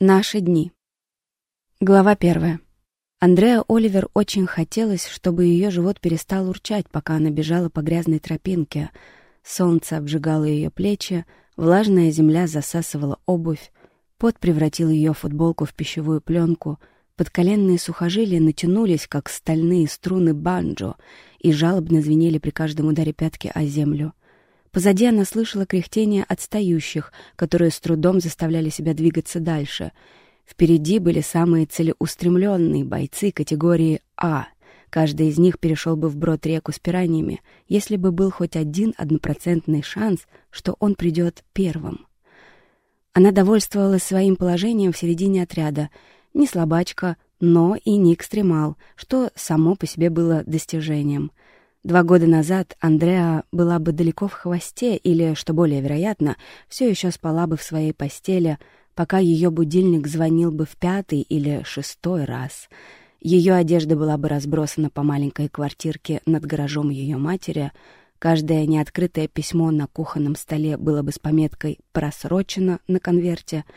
Наши дни. Глава первая. Андреа Оливер очень хотелось, чтобы ее живот перестал урчать, пока она бежала по грязной тропинке. Солнце обжигало ее плечи, влажная земля засасывала обувь, пот превратил ее футболку в пищевую пленку, подколенные сухожилия натянулись, как стальные струны банджо, и жалобно звенели при каждом ударе пятки о землю. Позади она слышала кряхтение отстающих, которые с трудом заставляли себя двигаться дальше. Впереди были самые целеустремленные бойцы категории «А». Каждый из них перешел бы вброд реку с пираньями, если бы был хоть один однопроцентный шанс, что он придет первым. Она довольствовалась своим положением в середине отряда. Не слабачка, но и не экстремал, что само по себе было достижением — Два года назад Андреа была бы далеко в хвосте или, что более вероятно, все еще спала бы в своей постели, пока ее будильник звонил бы в пятый или шестой раз. Ее одежда была бы разбросана по маленькой квартирке над гаражом ее матери, каждое неоткрытое письмо на кухонном столе было бы с пометкой «просрочено» на конверте —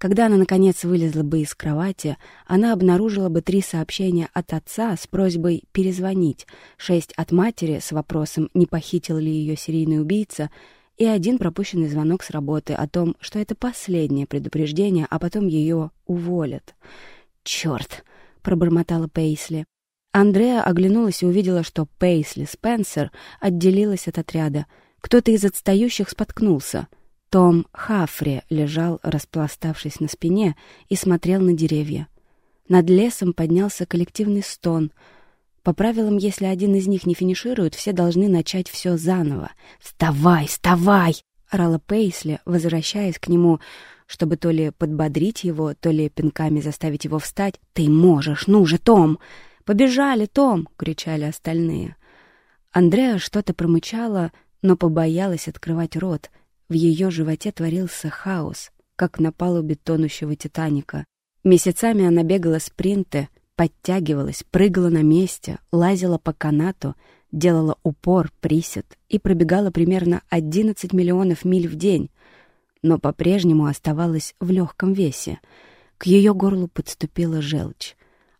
когда она, наконец, вылезла бы из кровати, она обнаружила бы три сообщения от отца с просьбой перезвонить, шесть от матери с вопросом, не похитил ли ее серийный убийца, и один пропущенный звонок с работы о том, что это последнее предупреждение, а потом ее уволят. «Черт!» — пробормотала Пейсли. Андреа оглянулась и увидела, что Пейсли Спенсер отделилась от отряда. Кто-то из отстающих споткнулся — том Хафри лежал, распластавшись на спине, и смотрел на деревья. Над лесом поднялся коллективный стон. По правилам, если один из них не финиширует, все должны начать все заново. «Вставай, вставай!» — орала Пейсли, возвращаясь к нему, чтобы то ли подбодрить его, то ли пинками заставить его встать. «Ты можешь! Ну же, Том! Побежали, Том!» — кричали остальные. Андреа что-то промычала, но побоялась открывать рот — в ее животе творился хаос, как на палубе тонущего «Титаника». Месяцами она бегала спринты, подтягивалась, прыгала на месте, лазила по канату, делала упор, присед и пробегала примерно 11 миллионов миль в день, но по-прежнему оставалась в легком весе. К ее горлу подступила желчь.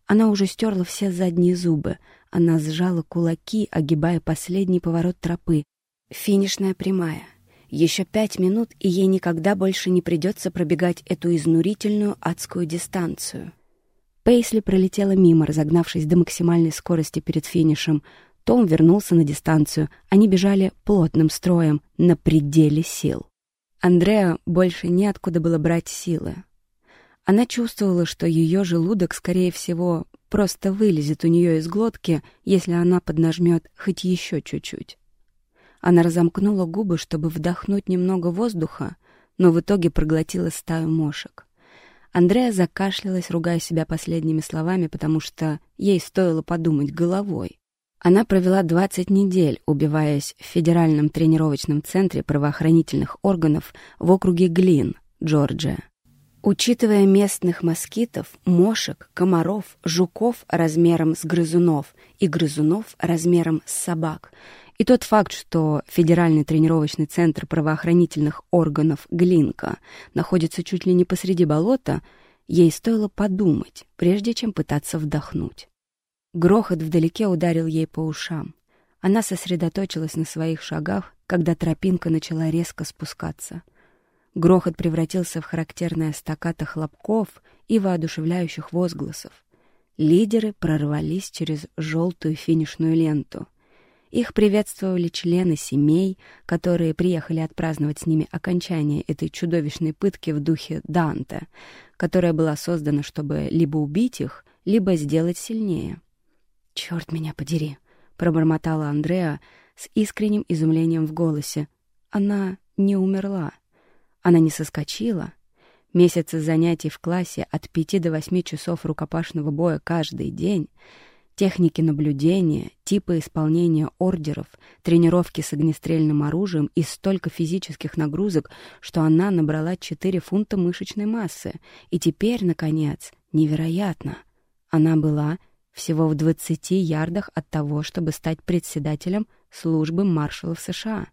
Она уже стерла все задние зубы. Она сжала кулаки, огибая последний поворот тропы. Финишная прямая. Еще пять минут, и ей никогда больше не придется пробегать эту изнурительную адскую дистанцию. Пейсли пролетела мимо, разогнавшись до максимальной скорости перед финишем. Том вернулся на дистанцию. Они бежали плотным строем, на пределе сил. Андреа больше неоткуда было брать силы. Она чувствовала, что ее желудок, скорее всего, просто вылезет у нее из глотки, если она поднажмет хоть еще чуть-чуть. Она разомкнула губы, чтобы вдохнуть немного воздуха, но в итоге проглотила стаю мошек. Андрея закашлялась, ругая себя последними словами, потому что ей стоило подумать головой. Она провела 20 недель, убиваясь в Федеральном тренировочном центре правоохранительных органов в округе Глин, Джорджия. Учитывая местных москитов, мошек, комаров, жуков размером с грызунов и грызунов размером с собак — и тот факт, что Федеральный тренировочный центр правоохранительных органов «Глинка» находится чуть ли не посреди болота, ей стоило подумать, прежде чем пытаться вдохнуть. Грохот вдалеке ударил ей по ушам. Она сосредоточилась на своих шагах, когда тропинка начала резко спускаться. Грохот превратился в характерное стаккато хлопков и воодушевляющих возгласов. Лидеры прорвались через желтую финишную ленту — их приветствовали члены семей, которые приехали отпраздновать с ними окончание этой чудовищной пытки в духе Данте, которая была создана, чтобы либо убить их, либо сделать сильнее. «Черт меня подери!» — пробормотала Андреа с искренним изумлением в голосе. Она не умерла. Она не соскочила. Месяцы занятий в классе от пяти до восьми часов рукопашного боя каждый день — Техники наблюдения, типы исполнения ордеров, тренировки с огнестрельным оружием и столько физических нагрузок, что она набрала 4 фунта мышечной массы. И теперь, наконец, невероятно, она была всего в 20 ярдах от того, чтобы стать председателем службы маршалов США.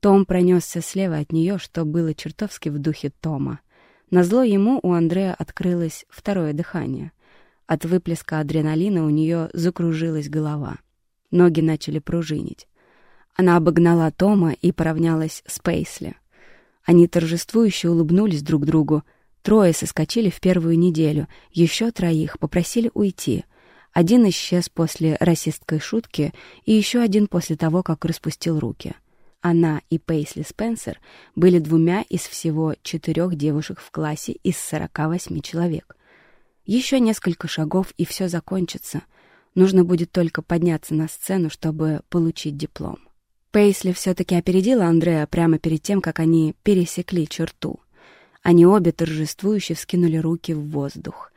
Том пронесся слева от нее, что было чертовски в духе Тома. Назло ему у Андрея открылось второе дыхание. От выплеска адреналина у нее закружилась голова. Ноги начали пружинить. Она обогнала Тома и поравнялась с Пейсли. Они торжествующе улыбнулись друг другу. Трое соскочили в первую неделю, еще троих попросили уйти. Один исчез после расистской шутки и еще один после того, как распустил руки. Она и Пейсли Спенсер были двумя из всего четырех девушек в классе из 48 человек. Еще несколько шагов, и все закончится. Нужно будет только подняться на сцену, чтобы получить диплом. Пейсли все-таки опередила Андрея прямо перед тем, как они пересекли черту. Они обе торжествующе вскинули руки в воздух.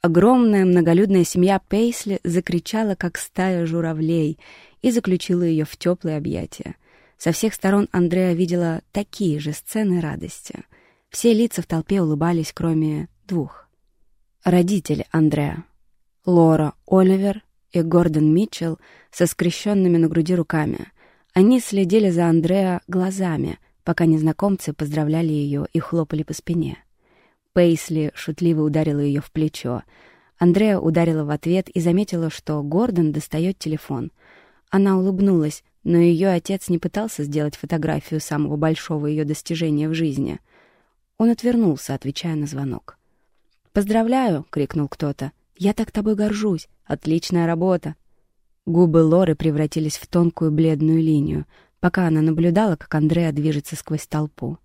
Огромная многолюдная семья Пейсли закричала, как стая журавлей, и заключила ее в теплые объятия. Со всех сторон Андрея видела такие же сцены радости. Все лица в толпе улыбались, кроме двух. Родители Андрея. Лора Оливер и Гордон Митчелл со скрещенными на груди руками. Они следили за Андреа глазами, пока незнакомцы поздравляли ее и хлопали по спине. Пейсли шутливо ударила ее в плечо. Андреа ударила в ответ и заметила, что Гордон достает телефон. Она улыбнулась, но ее отец не пытался сделать фотографию самого большого ее достижения в жизни. Он отвернулся, отвечая на звонок. «Поздравляю!» — крикнул кто-то. «Я так тобой горжусь! Отличная работа!» Губы Лоры превратились в тонкую бледную линию, пока она наблюдала, как Андреа движется сквозь толпу.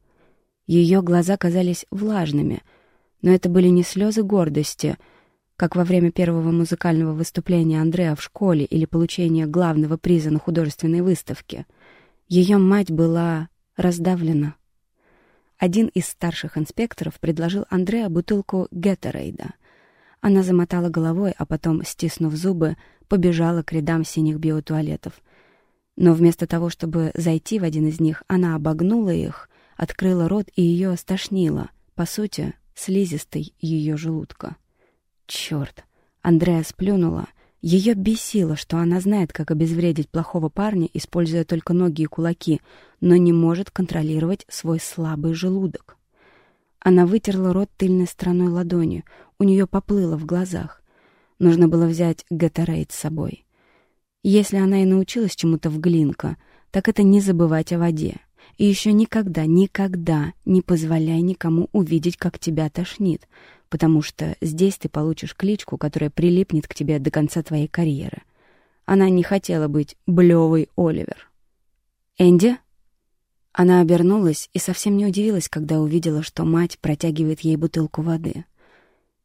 Ее глаза казались влажными, но это были не слезы гордости, как во время первого музыкального выступления Андреа в школе или получения главного приза на художественной выставке. Ее мать была раздавлена. Один из старших инспекторов предложил Андреа бутылку Геттерейда. Она замотала головой, а потом, стиснув зубы, побежала к рядам синих биотуалетов. Но вместо того, чтобы зайти в один из них, она обогнула их, открыла рот и ее стошнило, по сути, слизистой ее желудка. Черт! Андреа сплюнула. Ее бесило, что она знает, как обезвредить плохого парня, используя только ноги и кулаки, но не может контролировать свой слабый желудок. Она вытерла рот тыльной стороной ладони, у нее поплыло в глазах. Нужно было взять Гатарейд с собой. Если она и научилась чему-то в Глинка, так это не забывать о воде. И еще никогда, никогда не позволяй никому увидеть, как тебя тошнит, потому что здесь ты получишь кличку, которая прилипнет к тебе до конца твоей карьеры. Она не хотела быть блевой Оливер. «Энди?» Она обернулась и совсем не удивилась, когда увидела, что мать протягивает ей бутылку воды —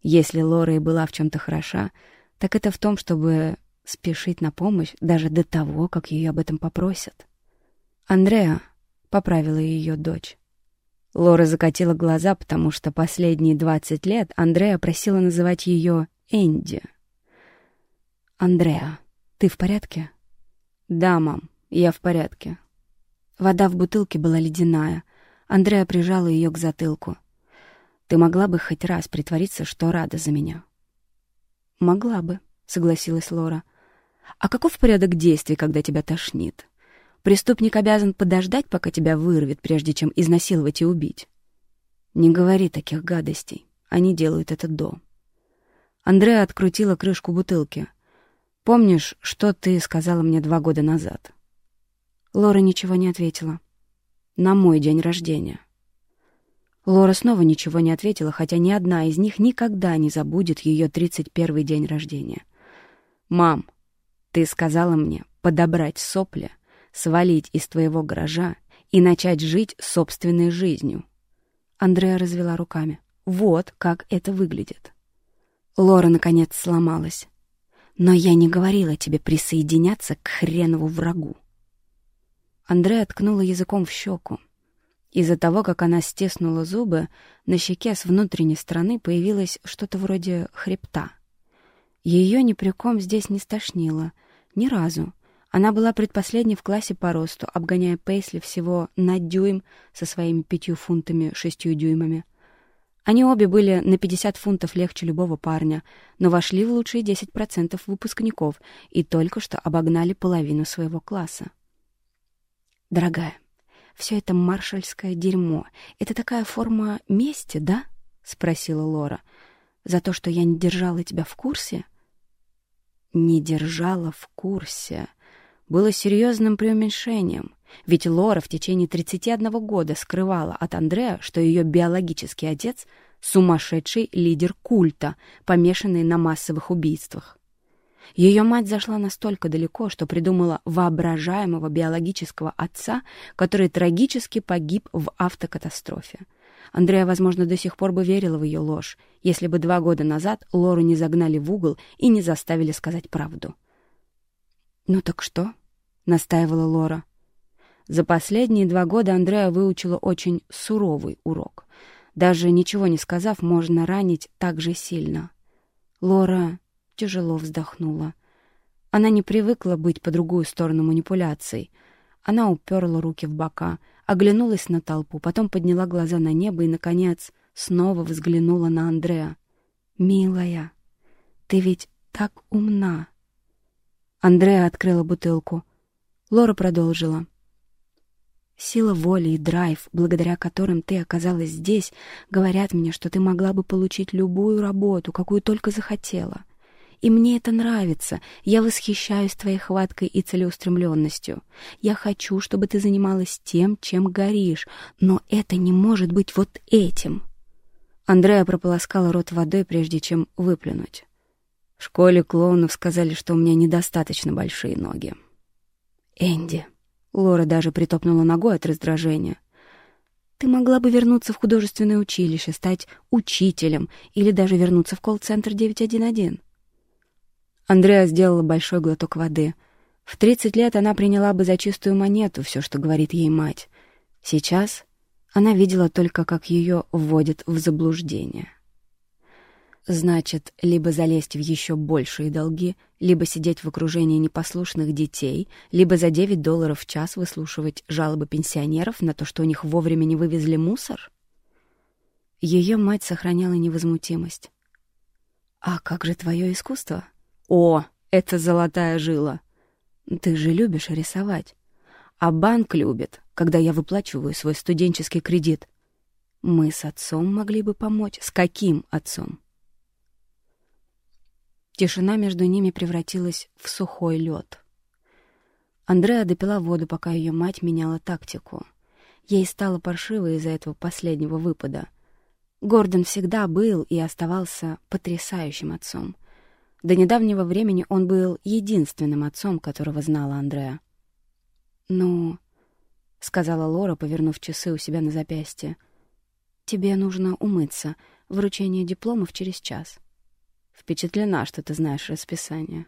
если Лора и была в чем-то хороша, так это в том, чтобы спешить на помощь даже до того, как ее об этом попросят. «Андреа», — поправила ее дочь. Лора закатила глаза, потому что последние двадцать лет Андреа просила называть ее Энди. «Андреа, ты в порядке?» «Да, мам, я в порядке». Вода в бутылке была ледяная. Андреа прижала ее к затылку. Ты могла бы хоть раз притвориться, что рада за меня?» «Могла бы», — согласилась Лора. «А каков порядок действий, когда тебя тошнит? Преступник обязан подождать, пока тебя вырвет, прежде чем изнасиловать и убить?» «Не говори таких гадостей. Они делают это до». Андреа открутила крышку бутылки. «Помнишь, что ты сказала мне два года назад?» Лора ничего не ответила. «На мой день рождения». Лора снова ничего не ответила, хотя ни одна из них никогда не забудет ее 31-й день рождения. «Мам, ты сказала мне подобрать сопли, свалить из твоего гаража и начать жить собственной жизнью». Андреа развела руками. «Вот как это выглядит». Лора, наконец, сломалась. «Но я не говорила тебе присоединяться к хренову врагу». Андреа ткнула языком в щеку. Из-за того, как она стеснула зубы, на щеке с внутренней стороны появилось что-то вроде хребта. Ее ни при ком здесь не стошнило. Ни разу. Она была предпоследней в классе по росту, обгоняя Пейсли всего на дюйм со своими пятью фунтами шестью дюймами. Они обе были на 50 фунтов легче любого парня, но вошли в лучшие 10% выпускников и только что обогнали половину своего класса. «Дорогая, все это маршальское дерьмо. Это такая форма мести, да?» спросила Лора. «За то, что я не держала тебя в курсе?» «Не держала в курсе» было серьезным преуменьшением, ведь Лора в течение 31 года скрывала от Андрея, что ее биологический отец — сумасшедший лидер культа, помешанный на массовых убийствах. Ее мать зашла настолько далеко, что придумала воображаемого биологического отца, который трагически погиб в автокатастрофе. Андрея, возможно, до сих пор бы верила в ее ложь, если бы два года назад Лору не загнали в угол и не заставили сказать правду. «Ну так что?» — настаивала Лора. За последние два года Андрея выучила очень суровый урок. Даже ничего не сказав, можно ранить так же сильно. Лора тяжело вздохнула. Она не привыкла быть по другую сторону манипуляций. Она уперла руки в бока, оглянулась на толпу, потом подняла глаза на небо и, наконец, снова взглянула на Андрея. «Милая, ты ведь так умна!» Андреа открыла бутылку. Лора продолжила. Сила воли и драйв, благодаря которым ты оказалась здесь, говорят мне, что ты могла бы получить любую работу, какую только захотела. И мне это нравится. Я восхищаюсь твоей хваткой и целеустремленностью. Я хочу, чтобы ты занималась тем, чем горишь, но это не может быть вот этим. Андрея прополоскала рот водой, прежде чем выплюнуть. В школе клоунов сказали, что у меня недостаточно большие ноги. Энди. Лора даже притопнула ногой от раздражения. Ты могла бы вернуться в художественное училище, стать учителем или даже вернуться в колл-центр 911. Андреа сделала большой глоток воды. В 30 лет она приняла бы за чистую монету все, что говорит ей мать. Сейчас она видела только, как ее вводят в заблуждение. Значит, либо залезть в еще большие долги, либо сидеть в окружении непослушных детей, либо за 9 долларов в час выслушивать жалобы пенсионеров на то, что у них вовремя не вывезли мусор? Ее мать сохраняла невозмутимость. «А как же твое искусство?» «О, это золотая жила!» «Ты же любишь рисовать. А банк любит, когда я выплачиваю свой студенческий кредит. Мы с отцом могли бы помочь. С каким отцом?» Тишина между ними превратилась в сухой лед. Андреа допила воду, пока ее мать меняла тактику. Ей стало паршиво из-за этого последнего выпада. Гордон всегда был и оставался потрясающим отцом. До недавнего времени он был единственным отцом, которого знала Андреа. «Ну...» — сказала Лора, повернув часы у себя на запястье. «Тебе нужно умыться. Вручение дипломов через час». Впечатлена, что ты знаешь расписание.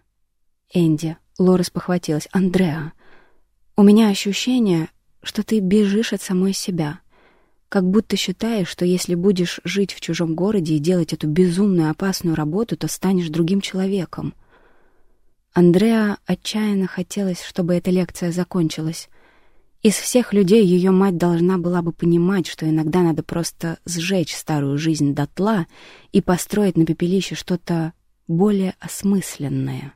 Энди, Лора спохватилась. Андреа, у меня ощущение, что ты бежишь от самой себя. Как будто считаешь, что если будешь жить в чужом городе и делать эту безумную опасную работу, то станешь другим человеком. Андреа отчаянно хотелось, чтобы эта лекция закончилась. Из всех людей ее мать должна была бы понимать, что иногда надо просто сжечь старую жизнь дотла и построить на пепелище что-то более осмысленное.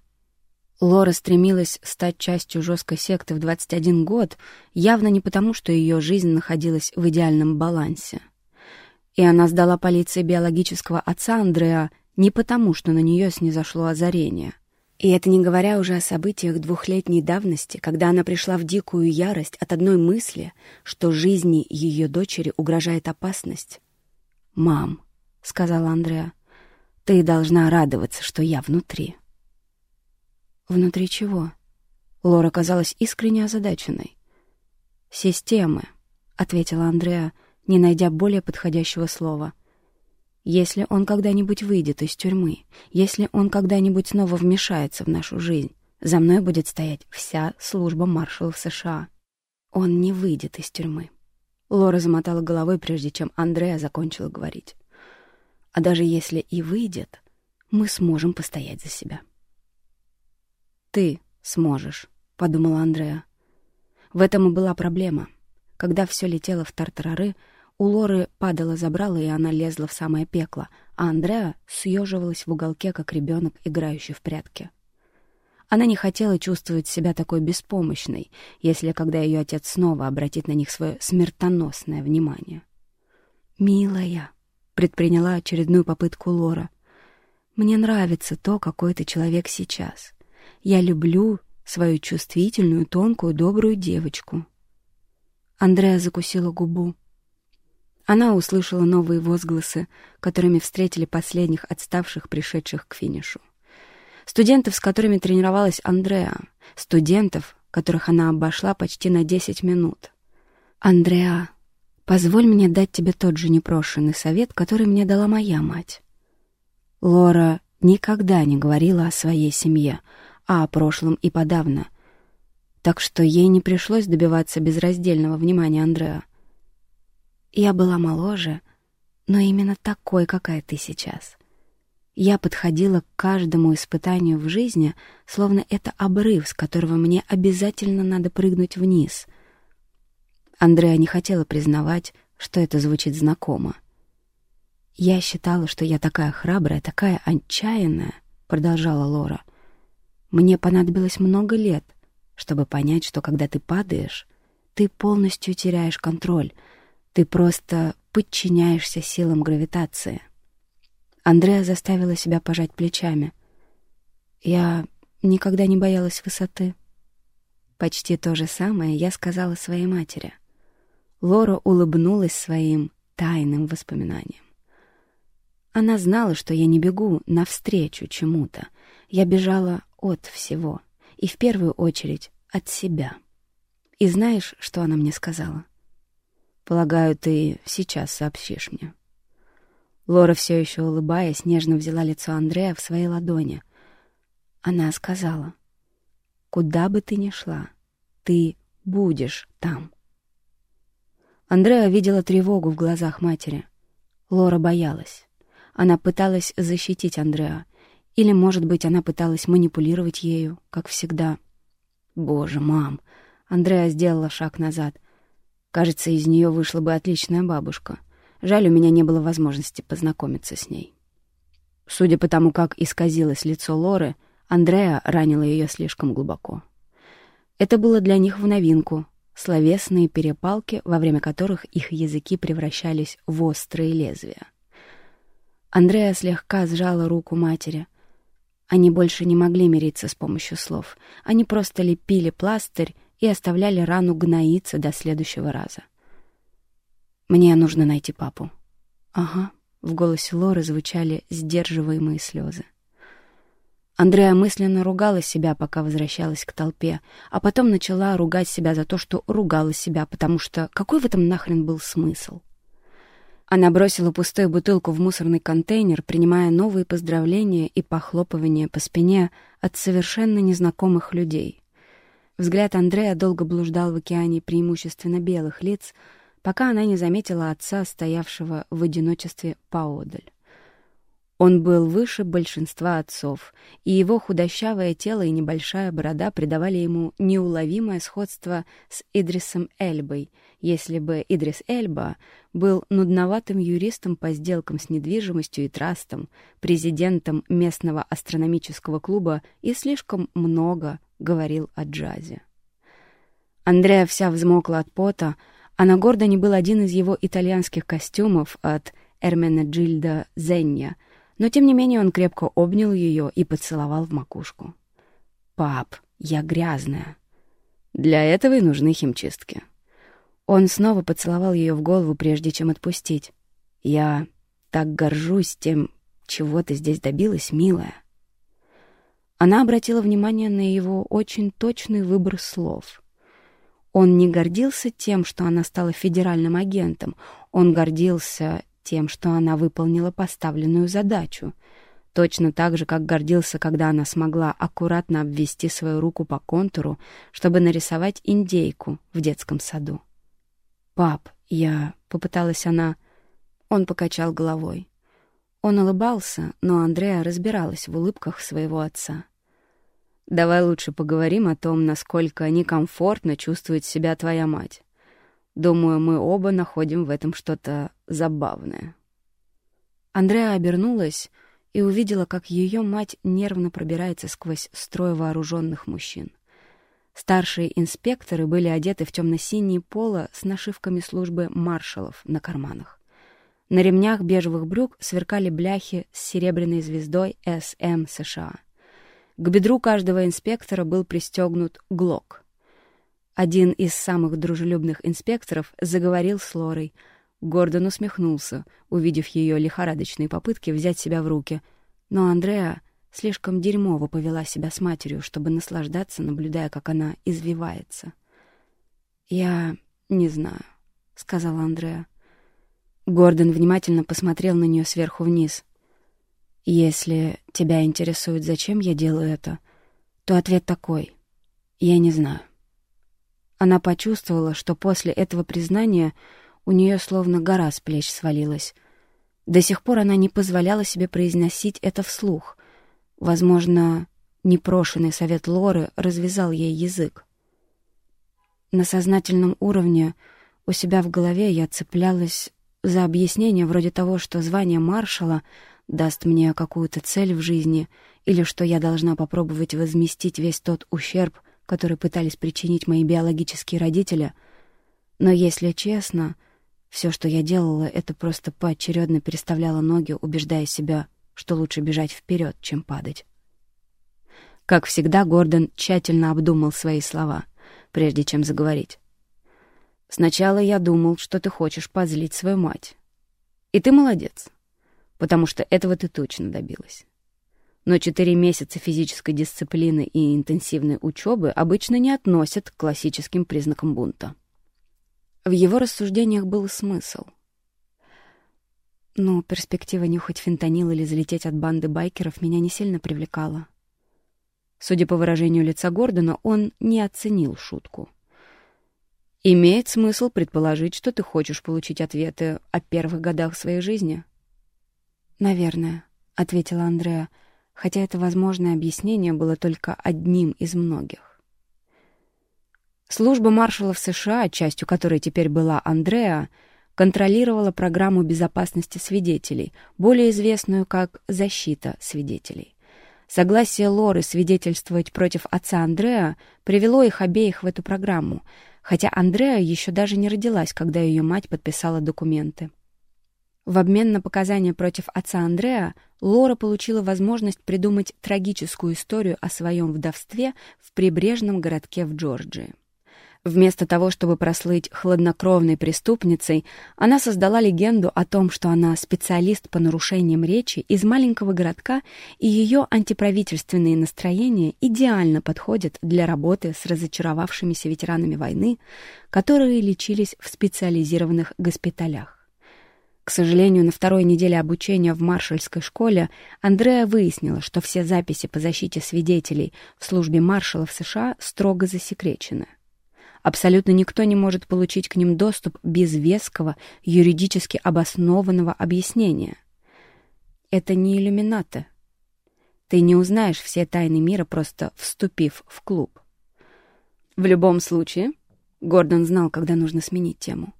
Лора стремилась стать частью жесткой секты в 21 год, явно не потому, что ее жизнь находилась в идеальном балансе. И она сдала полиции биологического отца Андреа не потому, что на нее снизошло озарение. И это не говоря уже о событиях двухлетней давности, когда она пришла в дикую ярость от одной мысли, что жизни ее дочери угрожает опасность. «Мам», — сказала Андреа, — «ты должна радоваться, что я внутри». «Внутри чего?» Лора казалась искренне озадаченной. «Системы», — ответила Андреа, не найдя более подходящего слова. Если он когда-нибудь выйдет из тюрьмы, если он когда-нибудь снова вмешается в нашу жизнь, за мной будет стоять вся служба маршалов США. Он не выйдет из тюрьмы. Лора замотала головой, прежде чем Андреа закончила говорить. А даже если и выйдет, мы сможем постоять за себя. «Ты сможешь», — подумала Андреа. В этом и была проблема. Когда все летело в тартарары, у Лоры падало забрало, и она лезла в самое пекло, а Андреа съеживалась в уголке, как ребенок, играющий в прятки. Она не хотела чувствовать себя такой беспомощной, если когда ее отец снова обратит на них свое смертоносное внимание. «Милая», — предприняла очередную попытку Лора. «Мне нравится то, какой ты человек сейчас. Я люблю свою чувствительную, тонкую, добрую девочку». Андреа закусила губу. Она услышала новые возгласы, которыми встретили последних отставших, пришедших к финишу. Студентов, с которыми тренировалась Андреа. Студентов, которых она обошла почти на десять минут. «Андреа, позволь мне дать тебе тот же непрошенный совет, который мне дала моя мать». Лора никогда не говорила о своей семье, а о прошлом и подавно. Так что ей не пришлось добиваться безраздельного внимания Андреа. Я была моложе, но именно такой, какая ты сейчас. Я подходила к каждому испытанию в жизни, словно это обрыв, с которого мне обязательно надо прыгнуть вниз. Андреа не хотела признавать, что это звучит знакомо. «Я считала, что я такая храбрая, такая отчаянная», — продолжала Лора. «Мне понадобилось много лет, чтобы понять, что когда ты падаешь, ты полностью теряешь контроль — ты просто подчиняешься силам гравитации. Андреа заставила себя пожать плечами. Я никогда не боялась высоты. Почти то же самое я сказала своей матери. Лора улыбнулась своим тайным воспоминаниям. Она знала, что я не бегу навстречу чему-то. Я бежала от всего. И в первую очередь от себя. И знаешь, что она мне сказала? Полагаю, ты сейчас сообщишь мне. Лора, все еще улыбаясь, нежно взяла лицо Андрея в свои ладони. Она сказала, «Куда бы ты ни шла, ты будешь там». Андреа видела тревогу в глазах матери. Лора боялась. Она пыталась защитить Андреа. Или, может быть, она пыталась манипулировать ею, как всегда. «Боже, мам!» Андреа сделала шаг назад — Кажется, из нее вышла бы отличная бабушка. Жаль, у меня не было возможности познакомиться с ней. Судя по тому, как исказилось лицо Лоры, Андреа ранила ее слишком глубоко. Это было для них в новинку — словесные перепалки, во время которых их языки превращались в острые лезвия. Андреа слегка сжала руку матери. Они больше не могли мириться с помощью слов. Они просто лепили пластырь и оставляли рану гноиться до следующего раза. «Мне нужно найти папу». «Ага», — в голосе Лоры звучали сдерживаемые слезы. Андреа мысленно ругала себя, пока возвращалась к толпе, а потом начала ругать себя за то, что ругала себя, потому что какой в этом нахрен был смысл? Она бросила пустую бутылку в мусорный контейнер, принимая новые поздравления и похлопывания по спине от совершенно незнакомых людей. Взгляд Андрея долго блуждал в океане преимущественно белых лиц, пока она не заметила отца, стоявшего в одиночестве поодаль. Он был выше большинства отцов, и его худощавое тело и небольшая борода придавали ему неуловимое сходство с Идрисом Эльбой, если бы Идрис Эльба был нудноватым юристом по сделкам с недвижимостью и трастом, президентом местного астрономического клуба и слишком много говорил о джазе. Андреа вся взмокла от пота, а на Гордоне был один из его итальянских костюмов от Эрмена Джильда Зенья, но тем не менее он крепко обнял ее и поцеловал в макушку. «Пап, я грязная». «Для этого и нужны химчистки». Он снова поцеловал ее в голову, прежде чем отпустить. «Я так горжусь тем, чего ты здесь добилась, милая». Она обратила внимание на его очень точный выбор слов. Он не гордился тем, что она стала федеральным агентом, он гордился тем, что она выполнила поставленную задачу. Точно так же, как гордился, когда она смогла аккуратно обвести свою руку по контуру, чтобы нарисовать индейку в детском саду. «Пап, я...» — попыталась она. Он покачал головой. Он улыбался, но Андреа разбиралась в улыбках своего отца. Давай лучше поговорим о том, насколько некомфортно чувствует себя твоя мать. Думаю, мы оба находим в этом что-то забавное». Андреа обернулась и увидела, как ее мать нервно пробирается сквозь строй вооруженных мужчин. Старшие инспекторы были одеты в темно-синие поло с нашивками службы маршалов на карманах. На ремнях бежевых брюк сверкали бляхи с серебряной звездой СМ США. К бедру каждого инспектора был пристегнут ГЛОК. Один из самых дружелюбных инспекторов заговорил с Лорой. Гордон усмехнулся, увидев ее лихорадочные попытки взять себя в руки. Но Андреа слишком дерьмово повела себя с матерью, чтобы наслаждаться, наблюдая, как она извивается. «Я не знаю», — сказала Андреа. Гордон внимательно посмотрел на нее сверху вниз. «Если тебя интересует, зачем я делаю это, то ответ такой. Я не знаю». Она почувствовала, что после этого признания у нее словно гора с плеч свалилась. До сих пор она не позволяла себе произносить это вслух. Возможно, непрошенный совет Лоры развязал ей язык. На сознательном уровне у себя в голове я цеплялась за объяснение вроде того, что звание маршала даст мне какую-то цель в жизни или что я должна попробовать возместить весь тот ущерб, который пытались причинить мои биологические родители. Но, если честно, все, что я делала, это просто поочередно переставляла ноги, убеждая себя, что лучше бежать вперед, чем падать. Как всегда, Гордон тщательно обдумал свои слова, прежде чем заговорить. Сначала я думал, что ты хочешь позлить свою мать. И ты молодец, потому что этого ты точно добилась. Но четыре месяца физической дисциплины и интенсивной учебы обычно не относят к классическим признакам бунта. В его рассуждениях был смысл. Но перспектива нюхать фентанил или залететь от банды байкеров меня не сильно привлекала. Судя по выражению лица Гордона, он не оценил шутку — Имеет смысл предположить, что ты хочешь получить ответы о первых годах своей жизни? «Наверное», — ответила Андреа, хотя это возможное объяснение было только одним из многих. Служба маршалов США, частью которой теперь была Андреа, контролировала программу безопасности свидетелей, более известную как «защита свидетелей». Согласие Лоры свидетельствовать против отца Андреа привело их обеих в эту программу — хотя Андреа еще даже не родилась, когда ее мать подписала документы. В обмен на показания против отца Андреа Лора получила возможность придумать трагическую историю о своем вдовстве в прибрежном городке в Джорджии. Вместо того, чтобы прослыть хладнокровной преступницей, она создала легенду о том, что она специалист по нарушениям речи из маленького городка, и ее антиправительственные настроения идеально подходят для работы с разочаровавшимися ветеранами войны, которые лечились в специализированных госпиталях. К сожалению, на второй неделе обучения в маршальской школе Андреа выяснила, что все записи по защите свидетелей в службе маршалов США строго засекречены. Абсолютно никто не может получить к ним доступ без веского, юридически обоснованного объяснения. Это не иллюминаты. Ты не узнаешь все тайны мира, просто вступив в клуб. В любом случае, Гордон знал, когда нужно сменить тему.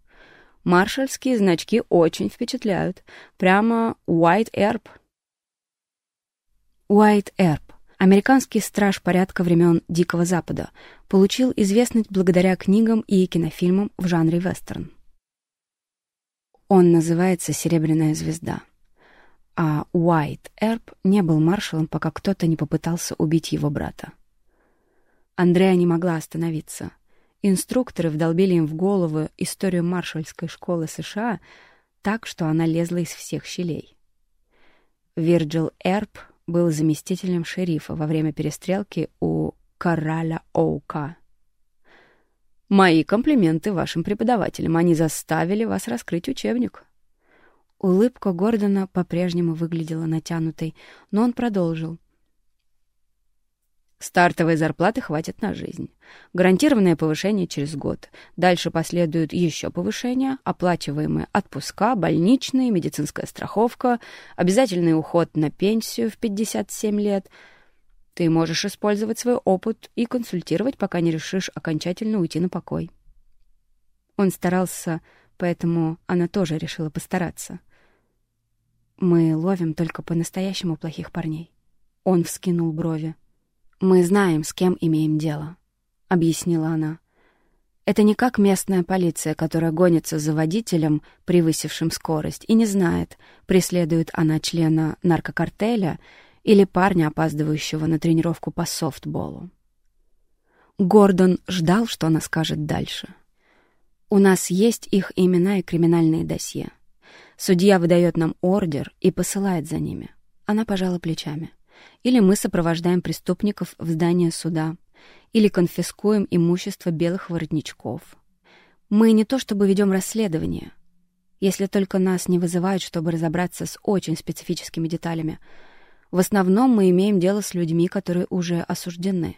Маршальские значки очень впечатляют. Прямо White Erb. White Erb Американский страж порядка времен Дикого Запада получил известность благодаря книгам и кинофильмам в жанре вестерн. Он называется «Серебряная звезда». А Уайт Эрб не был маршалом, пока кто-то не попытался убить его брата. Андрея не могла остановиться. Инструкторы вдолбили им в голову историю маршальской школы США так, что она лезла из всех щелей. Вирджил Эрб был заместителем шерифа во время перестрелки у Кораля Оука. «Мои комплименты вашим преподавателям. Они заставили вас раскрыть учебник». Улыбка Гордона по-прежнему выглядела натянутой, но он продолжил — Стартовой зарплаты хватит на жизнь. Гарантированное повышение через год. Дальше последуют еще повышения, оплачиваемые отпуска, больничные, медицинская страховка, обязательный уход на пенсию в 57 лет. Ты можешь использовать свой опыт и консультировать, пока не решишь окончательно уйти на покой. Он старался, поэтому она тоже решила постараться. Мы ловим только по-настоящему плохих парней. Он вскинул брови. «Мы знаем, с кем имеем дело», — объяснила она. Это не как местная полиция, которая гонится за водителем, превысившим скорость, и не знает, преследует она члена наркокартеля или парня, опаздывающего на тренировку по софтболу. Гордон ждал, что она скажет дальше. «У нас есть их имена и криминальные досье. Судья выдает нам ордер и посылает за ними». Она пожала плечами. «Или мы сопровождаем преступников в здание суда, или конфискуем имущество белых воротничков. Мы не то чтобы ведем расследование, если только нас не вызывают, чтобы разобраться с очень специфическими деталями. В основном мы имеем дело с людьми, которые уже осуждены.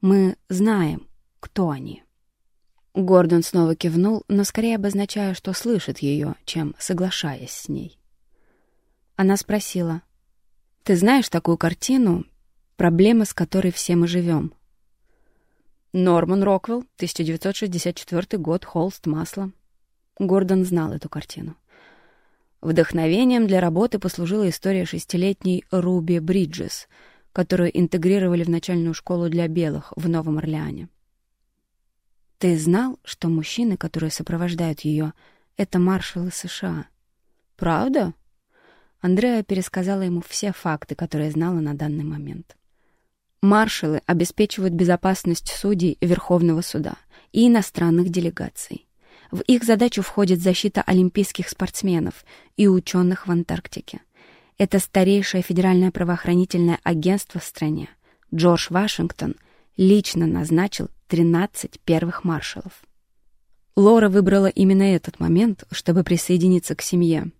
Мы знаем, кто они. Гордон снова кивнул, но скорее обозначая, что слышит ее, чем соглашаясь с ней. Она спросила, «Ты знаешь такую картину, проблема, с которой все мы живем?» Норман Роквелл, 1964 год, холст, масло. Гордон знал эту картину. Вдохновением для работы послужила история шестилетней Руби Бриджес, которую интегрировали в начальную школу для белых в Новом Орлеане. Ты знал, что мужчины, которые сопровождают ее, это маршалы США? Правда? Андреа пересказала ему все факты, которые знала на данный момент. Маршалы обеспечивают безопасность судей Верховного суда и иностранных делегаций. В их задачу входит защита олимпийских спортсменов и ученых в Антарктике. Это старейшее федеральное правоохранительное агентство в стране. Джордж Вашингтон лично назначил 13 первых маршалов. Лора выбрала именно этот момент, чтобы присоединиться к семье.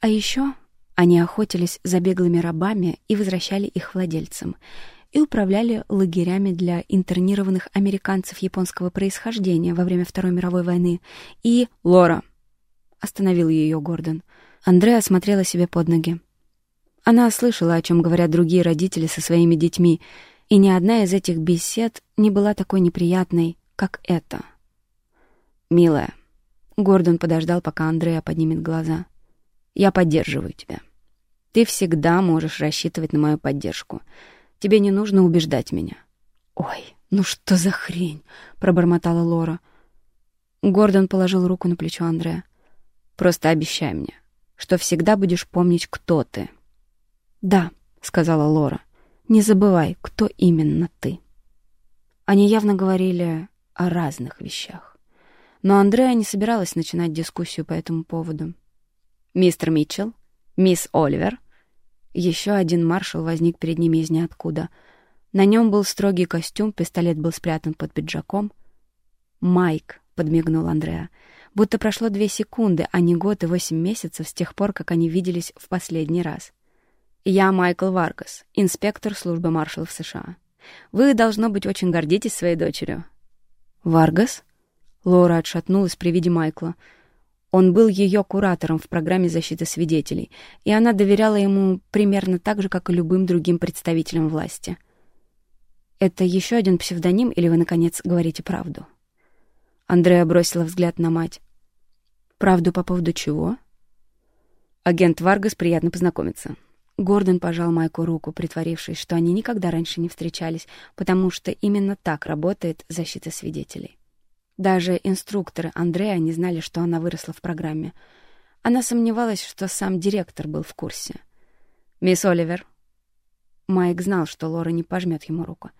А еще они охотились за беглыми рабами и возвращали их владельцам — и управляли лагерями для интернированных американцев японского происхождения во время Второй мировой войны. И Лора. Остановил ее Гордон. Андреа смотрела себе под ноги. Она слышала, о чем говорят другие родители со своими детьми, и ни одна из этих бесед не была такой неприятной, как эта. «Милая», — Гордон подождал, пока Андреа поднимет глаза, — «я поддерживаю тебя. Ты всегда можешь рассчитывать на мою поддержку. Тебе не нужно убеждать меня». «Ой, ну что за хрень?» — пробормотала Лора. Гордон положил руку на плечо Андрея. «Просто обещай мне, что всегда будешь помнить, кто ты». «Да», — сказала Лора. «Не забывай, кто именно ты». Они явно говорили о разных вещах. Но Андреа не собиралась начинать дискуссию по этому поводу. «Мистер Митчелл, мисс Оливер», еще один маршал возник перед ними из ниоткуда. На нем был строгий костюм, пистолет был спрятан под пиджаком. «Майк», — подмигнул Андреа, — будто прошло две секунды, а не год и восемь месяцев с тех пор, как они виделись в последний раз. «Я Майкл Варгас, инспектор службы маршалов США. Вы, должно быть, очень гордитесь своей дочерью». «Варгас?» Лора отшатнулась при виде Майкла — он был ее куратором в программе защиты свидетелей, и она доверяла ему примерно так же, как и любым другим представителям власти. «Это еще один псевдоним, или вы, наконец, говорите правду?» Андреа бросила взгляд на мать. «Правду по поводу чего?» «Агент Варгас, приятно познакомиться». Гордон пожал Майку руку, притворившись, что они никогда раньше не встречались, потому что именно так работает защита свидетелей. Даже инструкторы Андрея не знали, что она выросла в программе. Она сомневалась, что сам директор был в курсе. «Мисс Оливер». Майк знал, что Лора не пожмет ему руку.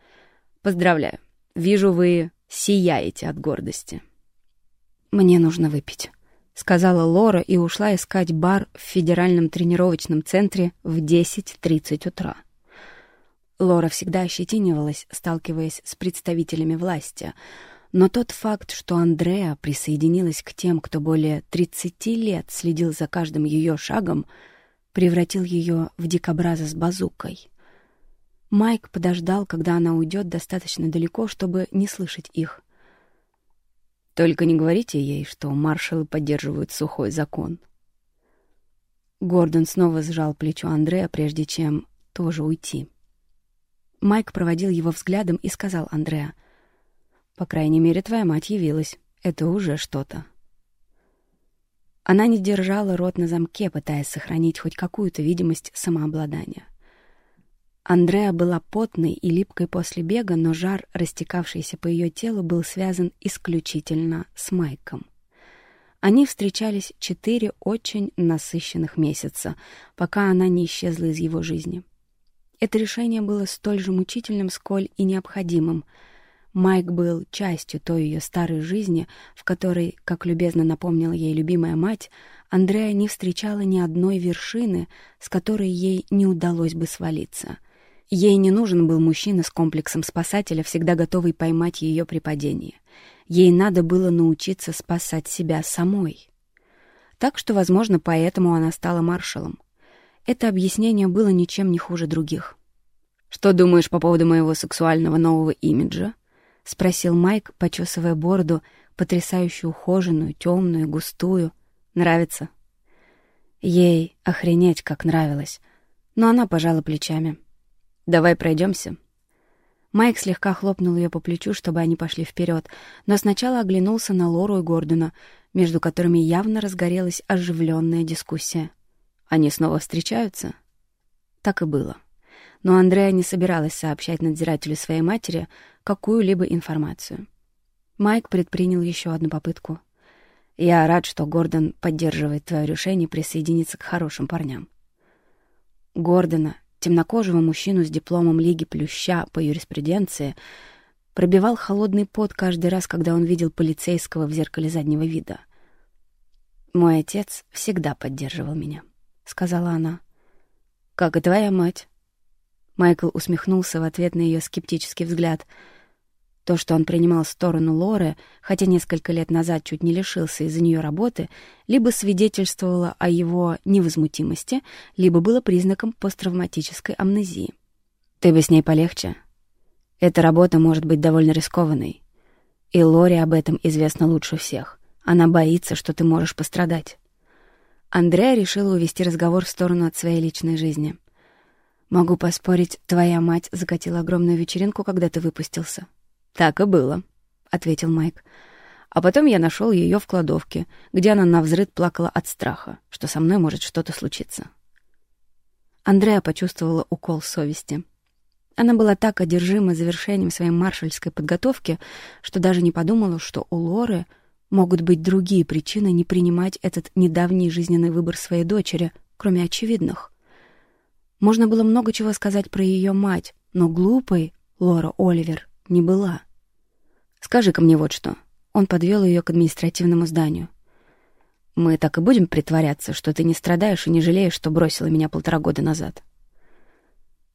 «Поздравляю. Вижу, вы сияете от гордости». «Мне нужно выпить», — сказала Лора и ушла искать бар в федеральном тренировочном центре в 10.30 утра. Лора всегда ощетинивалась, сталкиваясь с представителями власти — но тот факт, что Андреа присоединилась к тем, кто более 30 лет следил за каждым ее шагом, превратил ее в дикобраза с базукой. Майк подождал, когда она уйдет достаточно далеко, чтобы не слышать их. «Только не говорите ей, что маршалы поддерживают сухой закон». Гордон снова сжал плечо Андрея, прежде чем тоже уйти. Майк проводил его взглядом и сказал Андреа — по крайней мере, твоя мать явилась. Это уже что-то. Она не держала рот на замке, пытаясь сохранить хоть какую-то видимость самообладания. Андреа была потной и липкой после бега, но жар, растекавшийся по ее телу, был связан исключительно с Майком. Они встречались четыре очень насыщенных месяца, пока она не исчезла из его жизни. Это решение было столь же мучительным, сколь и необходимым. Майк был частью той ее старой жизни, в которой, как любезно напомнила ей любимая мать, Андреа не встречала ни одной вершины, с которой ей не удалось бы свалиться — Ей не нужен был мужчина с комплексом спасателя, всегда готовый поймать ее при падении. Ей надо было научиться спасать себя самой. Так что, возможно, поэтому она стала маршалом. Это объяснение было ничем не хуже других. «Что думаешь по поводу моего сексуального нового имиджа?» — спросил Майк, почесывая бороду, потрясающе ухоженную, темную, густую. «Нравится?» Ей охренеть как нравилось, но она пожала плечами. «Давай пройдемся». Майк слегка хлопнул ее по плечу, чтобы они пошли вперед, но сначала оглянулся на Лору и Гордона, между которыми явно разгорелась оживленная дискуссия. Они снова встречаются? Так и было. Но Андреа не собиралась сообщать надзирателю своей матери какую-либо информацию. Майк предпринял еще одну попытку. «Я рад, что Гордон поддерживает твое решение присоединиться к хорошим парням». Гордона темнокожего мужчину с дипломом Лиги Плюща по юриспруденции, пробивал холодный пот каждый раз, когда он видел полицейского в зеркале заднего вида. «Мой отец всегда поддерживал меня», — сказала она. «Как и твоя мать». Майкл усмехнулся в ответ на ее скептический взгляд — то, что он принимал сторону Лоры, хотя несколько лет назад чуть не лишился из-за нее работы, либо свидетельствовало о его невозмутимости, либо было признаком посттравматической амнезии. «Ты бы с ней полегче. Эта работа может быть довольно рискованной. И Лоре об этом известно лучше всех. Она боится, что ты можешь пострадать». Андреа решила увести разговор в сторону от своей личной жизни. «Могу поспорить, твоя мать закатила огромную вечеринку, когда ты выпустился». «Так и было», — ответил Майк. А потом я нашел ее в кладовке, где она навзрыд плакала от страха, что со мной может что-то случиться. Андреа почувствовала укол совести. Она была так одержима завершением своей маршальской подготовки, что даже не подумала, что у Лоры могут быть другие причины не принимать этот недавний жизненный выбор своей дочери, кроме очевидных. Можно было много чего сказать про ее мать, но глупой Лора Оливер не была. Скажи-ка мне вот что. Он подвел ее к административному зданию. Мы так и будем притворяться, что ты не страдаешь и не жалеешь, что бросила меня полтора года назад.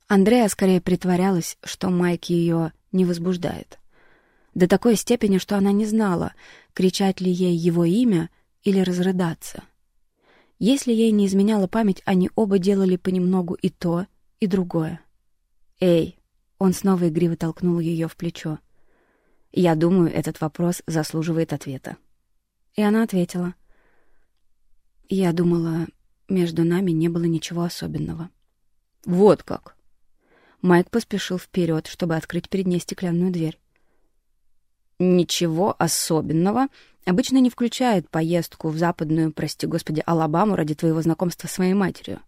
Андреа скорее притворялась, что Майк ее не возбуждает. До такой степени, что она не знала, кричать ли ей его имя или разрыдаться. Если ей не изменяла память, они оба делали понемногу и то, и другое. «Эй!» — он снова игриво толкнул ее в плечо. Я думаю, этот вопрос заслуживает ответа. И она ответила. Я думала, между нами не было ничего особенного. Вот как. Майк поспешил вперед, чтобы открыть перед ней стеклянную дверь. Ничего особенного обычно не включает поездку в западную, прости господи, Алабаму ради твоего знакомства с моей матерью.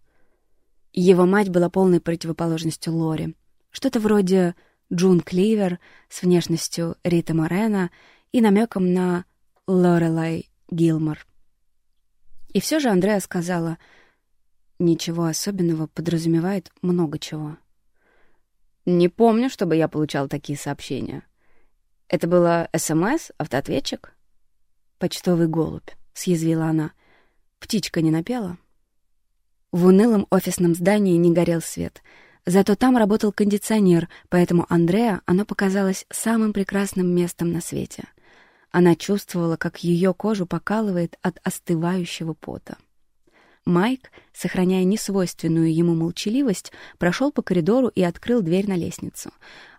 Его мать была полной противоположностью Лори. Что-то вроде Джун Кливер с внешностью Рита Морена и намеком на Лорелай Гилмор. И все же Андреа сказала, ничего особенного подразумевает много чего. Не помню, чтобы я получал такие сообщения. Это было СМС, автоответчик? Почтовый голубь, съязвила она. Птичка не напела? В унылом офисном здании не горел свет — Зато там работал кондиционер, поэтому Андреа оно показалось самым прекрасным местом на свете. Она чувствовала, как ее кожу покалывает от остывающего пота. Майк, сохраняя несвойственную ему молчаливость, прошел по коридору и открыл дверь на лестницу.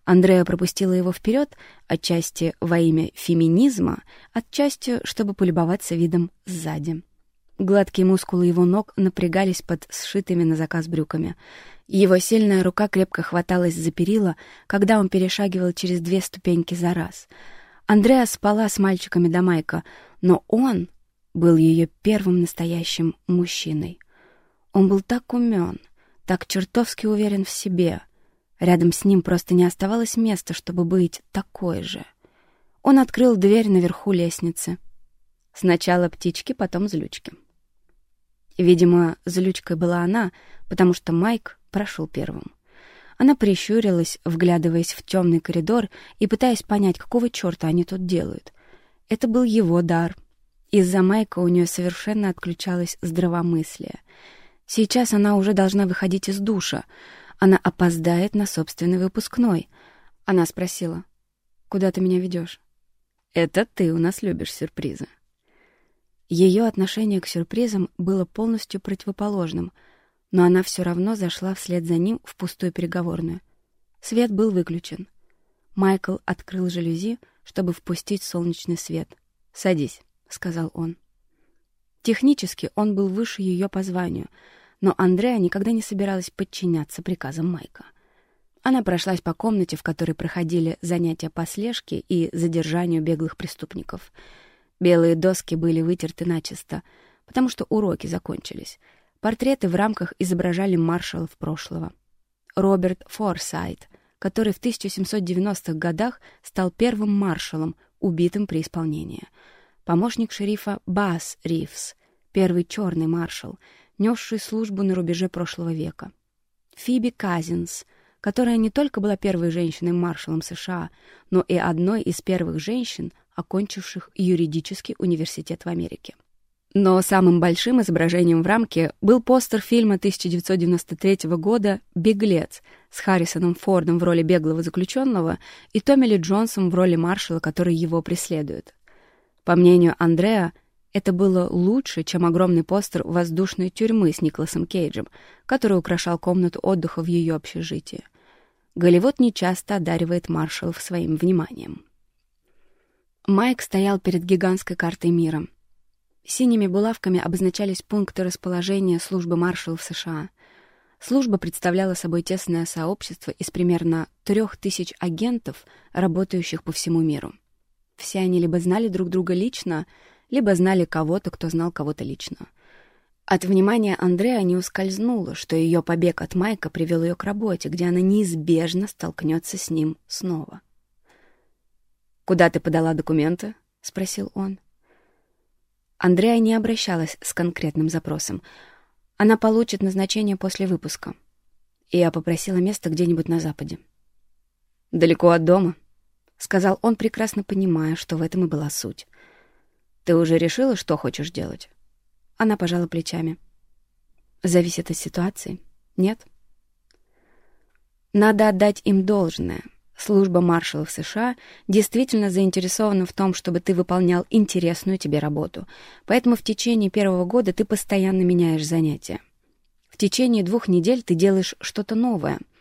Андреа пропустила его вперед, отчасти во имя феминизма, отчасти, чтобы полюбоваться видом сзади. Гладкие мускулы его ног напрягались под сшитыми на заказ брюками. Его сильная рука крепко хваталась за перила, когда он перешагивал через две ступеньки за раз. Андреа спала с мальчиками до Майка, но он был ее первым настоящим мужчиной. Он был так умен, так чертовски уверен в себе, Рядом с ним просто не оставалось места, чтобы быть такой же. Он открыл дверь наверху лестницы. Сначала птички, потом злючки. Видимо, злючкой была она, потому что Майк прошел первым. Она прищурилась, вглядываясь в темный коридор и пытаясь понять, какого черта они тут делают. Это был его дар. Из-за Майка у нее совершенно отключалось здравомыслие. Сейчас она уже должна выходить из душа. Она опоздает на собственный выпускной. Она спросила, «Куда ты меня ведешь?» «Это ты у нас любишь сюрпризы». Ее отношение к сюрпризам было полностью противоположным — но она все равно зашла вслед за ним в пустую переговорную. Свет был выключен. Майкл открыл жалюзи, чтобы впустить солнечный свет. «Садись», — сказал он. Технически он был выше ее по званию, но Андреа никогда не собиралась подчиняться приказам Майка. Она прошлась по комнате, в которой проходили занятия по слежке и задержанию беглых преступников. Белые доски были вытерты начисто, потому что уроки закончились — Портреты в рамках изображали маршалов прошлого. Роберт Форсайт, который в 1790-х годах стал первым маршалом, убитым при исполнении. Помощник шерифа Бас Ривс, первый черный маршал, несший службу на рубеже прошлого века. Фиби Казинс, которая не только была первой женщиной-маршалом США, но и одной из первых женщин, окончивших юридический университет в Америке. Но самым большим изображением в рамке был постер фильма 1993 года «Беглец» с Харрисоном Фордом в роли беглого заключенного и Томми Ли Джонсом в роли маршала, который его преследует. По мнению Андреа, это было лучше, чем огромный постер воздушной тюрьмы с Николасом Кейджем, который украшал комнату отдыха в ее общежитии. Голливуд нечасто одаривает маршалов своим вниманием. Майк стоял перед гигантской картой мира — Синими булавками обозначались пункты расположения службы маршалов США. Служба представляла собой тесное сообщество из примерно трех тысяч агентов, работающих по всему миру. Все они либо знали друг друга лично, либо знали кого-то, кто знал кого-то лично. От внимания Андреа не ускользнуло, что ее побег от Майка привел ее к работе, где она неизбежно столкнется с ним снова. «Куда ты подала документы?» — спросил он. Андрея не обращалась с конкретным запросом. Она получит назначение после выпуска. И я попросила место где-нибудь на Западе. «Далеко от дома», — сказал он, прекрасно понимая, что в этом и была суть. «Ты уже решила, что хочешь делать?» Она пожала плечами. «Зависит от ситуации. Нет?» Надо отдать им должное — Служба маршалов США действительно заинтересована в том, чтобы ты выполнял интересную тебе работу, поэтому в течение первого года ты постоянно меняешь занятия. В течение двух недель ты делаешь что-то новое —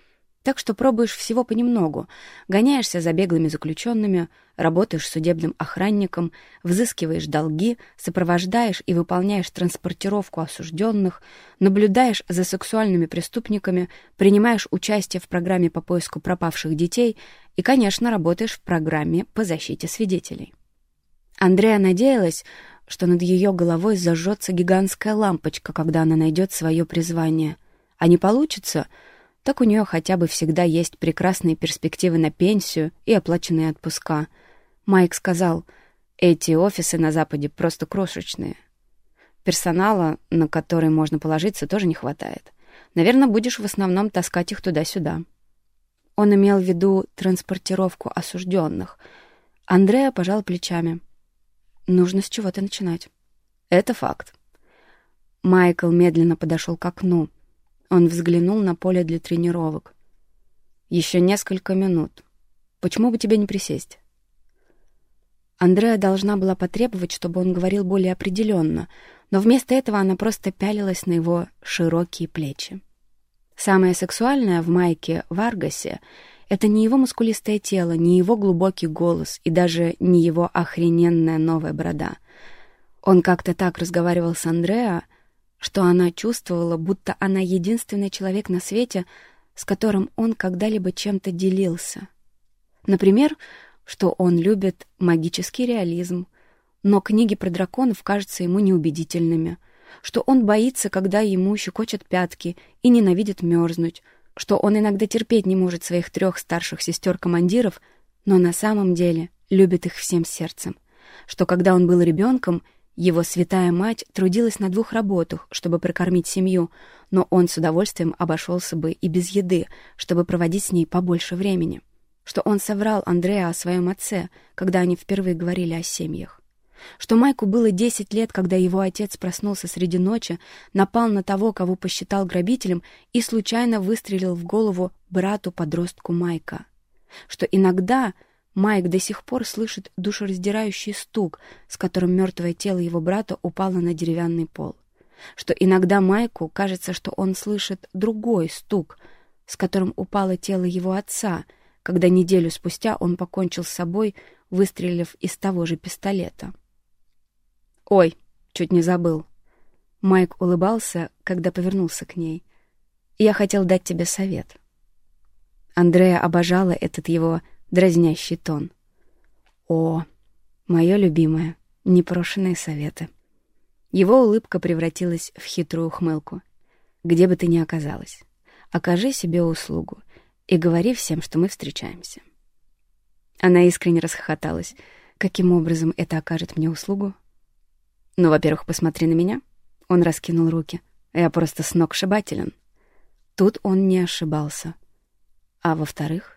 так что пробуешь всего понемногу, гоняешься за беглыми заключенными, работаешь судебным охранником, взыскиваешь долги, сопровождаешь и выполняешь транспортировку осужденных, наблюдаешь за сексуальными преступниками, принимаешь участие в программе по поиску пропавших детей и, конечно, работаешь в программе по защите свидетелей. Андреа надеялась, что над ее головой зажжется гигантская лампочка, когда она найдет свое призвание. А не получится — так у нее хотя бы всегда есть прекрасные перспективы на пенсию и оплаченные отпуска. Майк сказал, эти офисы на Западе просто крошечные. Персонала, на который можно положиться, тоже не хватает. Наверное, будешь в основном таскать их туда-сюда. Он имел в виду транспортировку осужденных. Андреа пожал плечами. Нужно с чего-то начинать. Это факт. Майкл медленно подошел к окну. Он взглянул на поле для тренировок. «Еще несколько минут. Почему бы тебе не присесть?» Андреа должна была потребовать, чтобы он говорил более определенно, но вместо этого она просто пялилась на его широкие плечи. Самое сексуальное в Майке Варгасе — это не его мускулистое тело, не его глубокий голос и даже не его охрененная новая борода. Он как-то так разговаривал с Андреа, что она чувствовала, будто она единственный человек на свете, с которым он когда-либо чем-то делился. Например, что он любит магический реализм, но книги про драконов кажутся ему неубедительными, что он боится, когда ему щекочут пятки и ненавидит мерзнуть, что он иногда терпеть не может своих трех старших сестер-командиров, но на самом деле любит их всем сердцем, что когда он был ребенком, его святая мать трудилась на двух работах, чтобы прокормить семью, но он с удовольствием обошелся бы и без еды, чтобы проводить с ней побольше времени. Что он соврал Андреа о своем отце, когда они впервые говорили о семьях. Что Майку было 10 лет, когда его отец проснулся среди ночи, напал на того, кого посчитал грабителем, и случайно выстрелил в голову брату-подростку Майка. Что иногда Майк до сих пор слышит душераздирающий стук, с которым мертвое тело его брата упало на деревянный пол. Что иногда Майку кажется, что он слышит другой стук, с которым упало тело его отца, когда неделю спустя он покончил с собой, выстрелив из того же пистолета. «Ой, чуть не забыл». Майк улыбался, когда повернулся к ней. «Я хотел дать тебе совет». Андрея обожала этот его дразнящий тон. «О, мое любимое, непрошенные советы». Его улыбка превратилась в хитрую ухмылку. «Где бы ты ни оказалась, окажи себе услугу и говори всем, что мы встречаемся». Она искренне расхохоталась. «Каким образом это окажет мне услугу?» «Ну, во-первых, посмотри на меня». Он раскинул руки. «Я просто с ног шибателен». Тут он не ошибался. А во-вторых,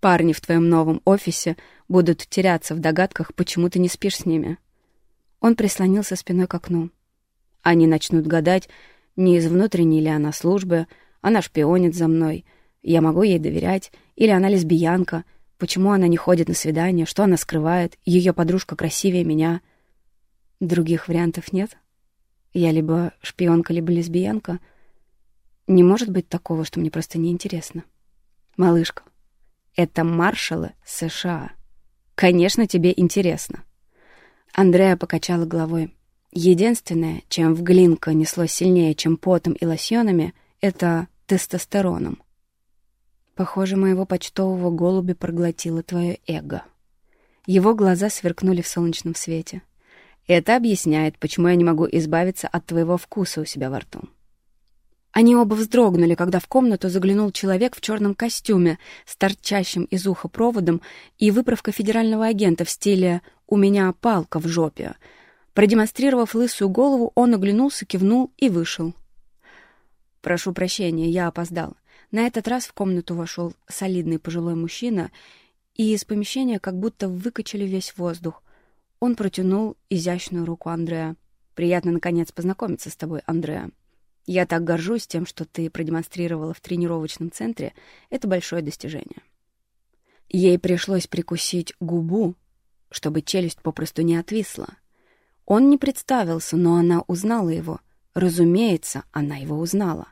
парни в твоем новом офисе будут теряться в догадках, почему ты не спишь с ними. Он прислонился спиной к окну. Они начнут гадать, не из внутренней ли она службы, она шпионит за мной, я могу ей доверять, или она лесбиянка, почему она не ходит на свидание, что она скрывает, ее подружка красивее меня — Других вариантов нет? Я либо шпионка, либо лесбиянка. Не может быть такого, что мне просто неинтересно. Малышка, это маршалы США. Конечно, тебе интересно. Андреа покачала головой. Единственное, чем в Глинка несло сильнее, чем потом и лосьонами, это тестостероном. Похоже, моего почтового голубя проглотило твое эго. Его глаза сверкнули в солнечном свете. Это объясняет, почему я не могу избавиться от твоего вкуса у себя во рту. Они оба вздрогнули, когда в комнату заглянул человек в черном костюме с торчащим из уха проводом и выправка федерального агента в стиле «у меня палка в жопе». Продемонстрировав лысую голову, он оглянулся, кивнул и вышел. «Прошу прощения, я опоздал». На этот раз в комнату вошел солидный пожилой мужчина, и из помещения как будто выкачали весь воздух. Он протянул изящную руку Андреа. «Приятно, наконец, познакомиться с тобой, Андреа. Я так горжусь тем, что ты продемонстрировала в тренировочном центре. Это большое достижение». Ей пришлось прикусить губу, чтобы челюсть попросту не отвисла. Он не представился, но она узнала его. Разумеется, она его узнала.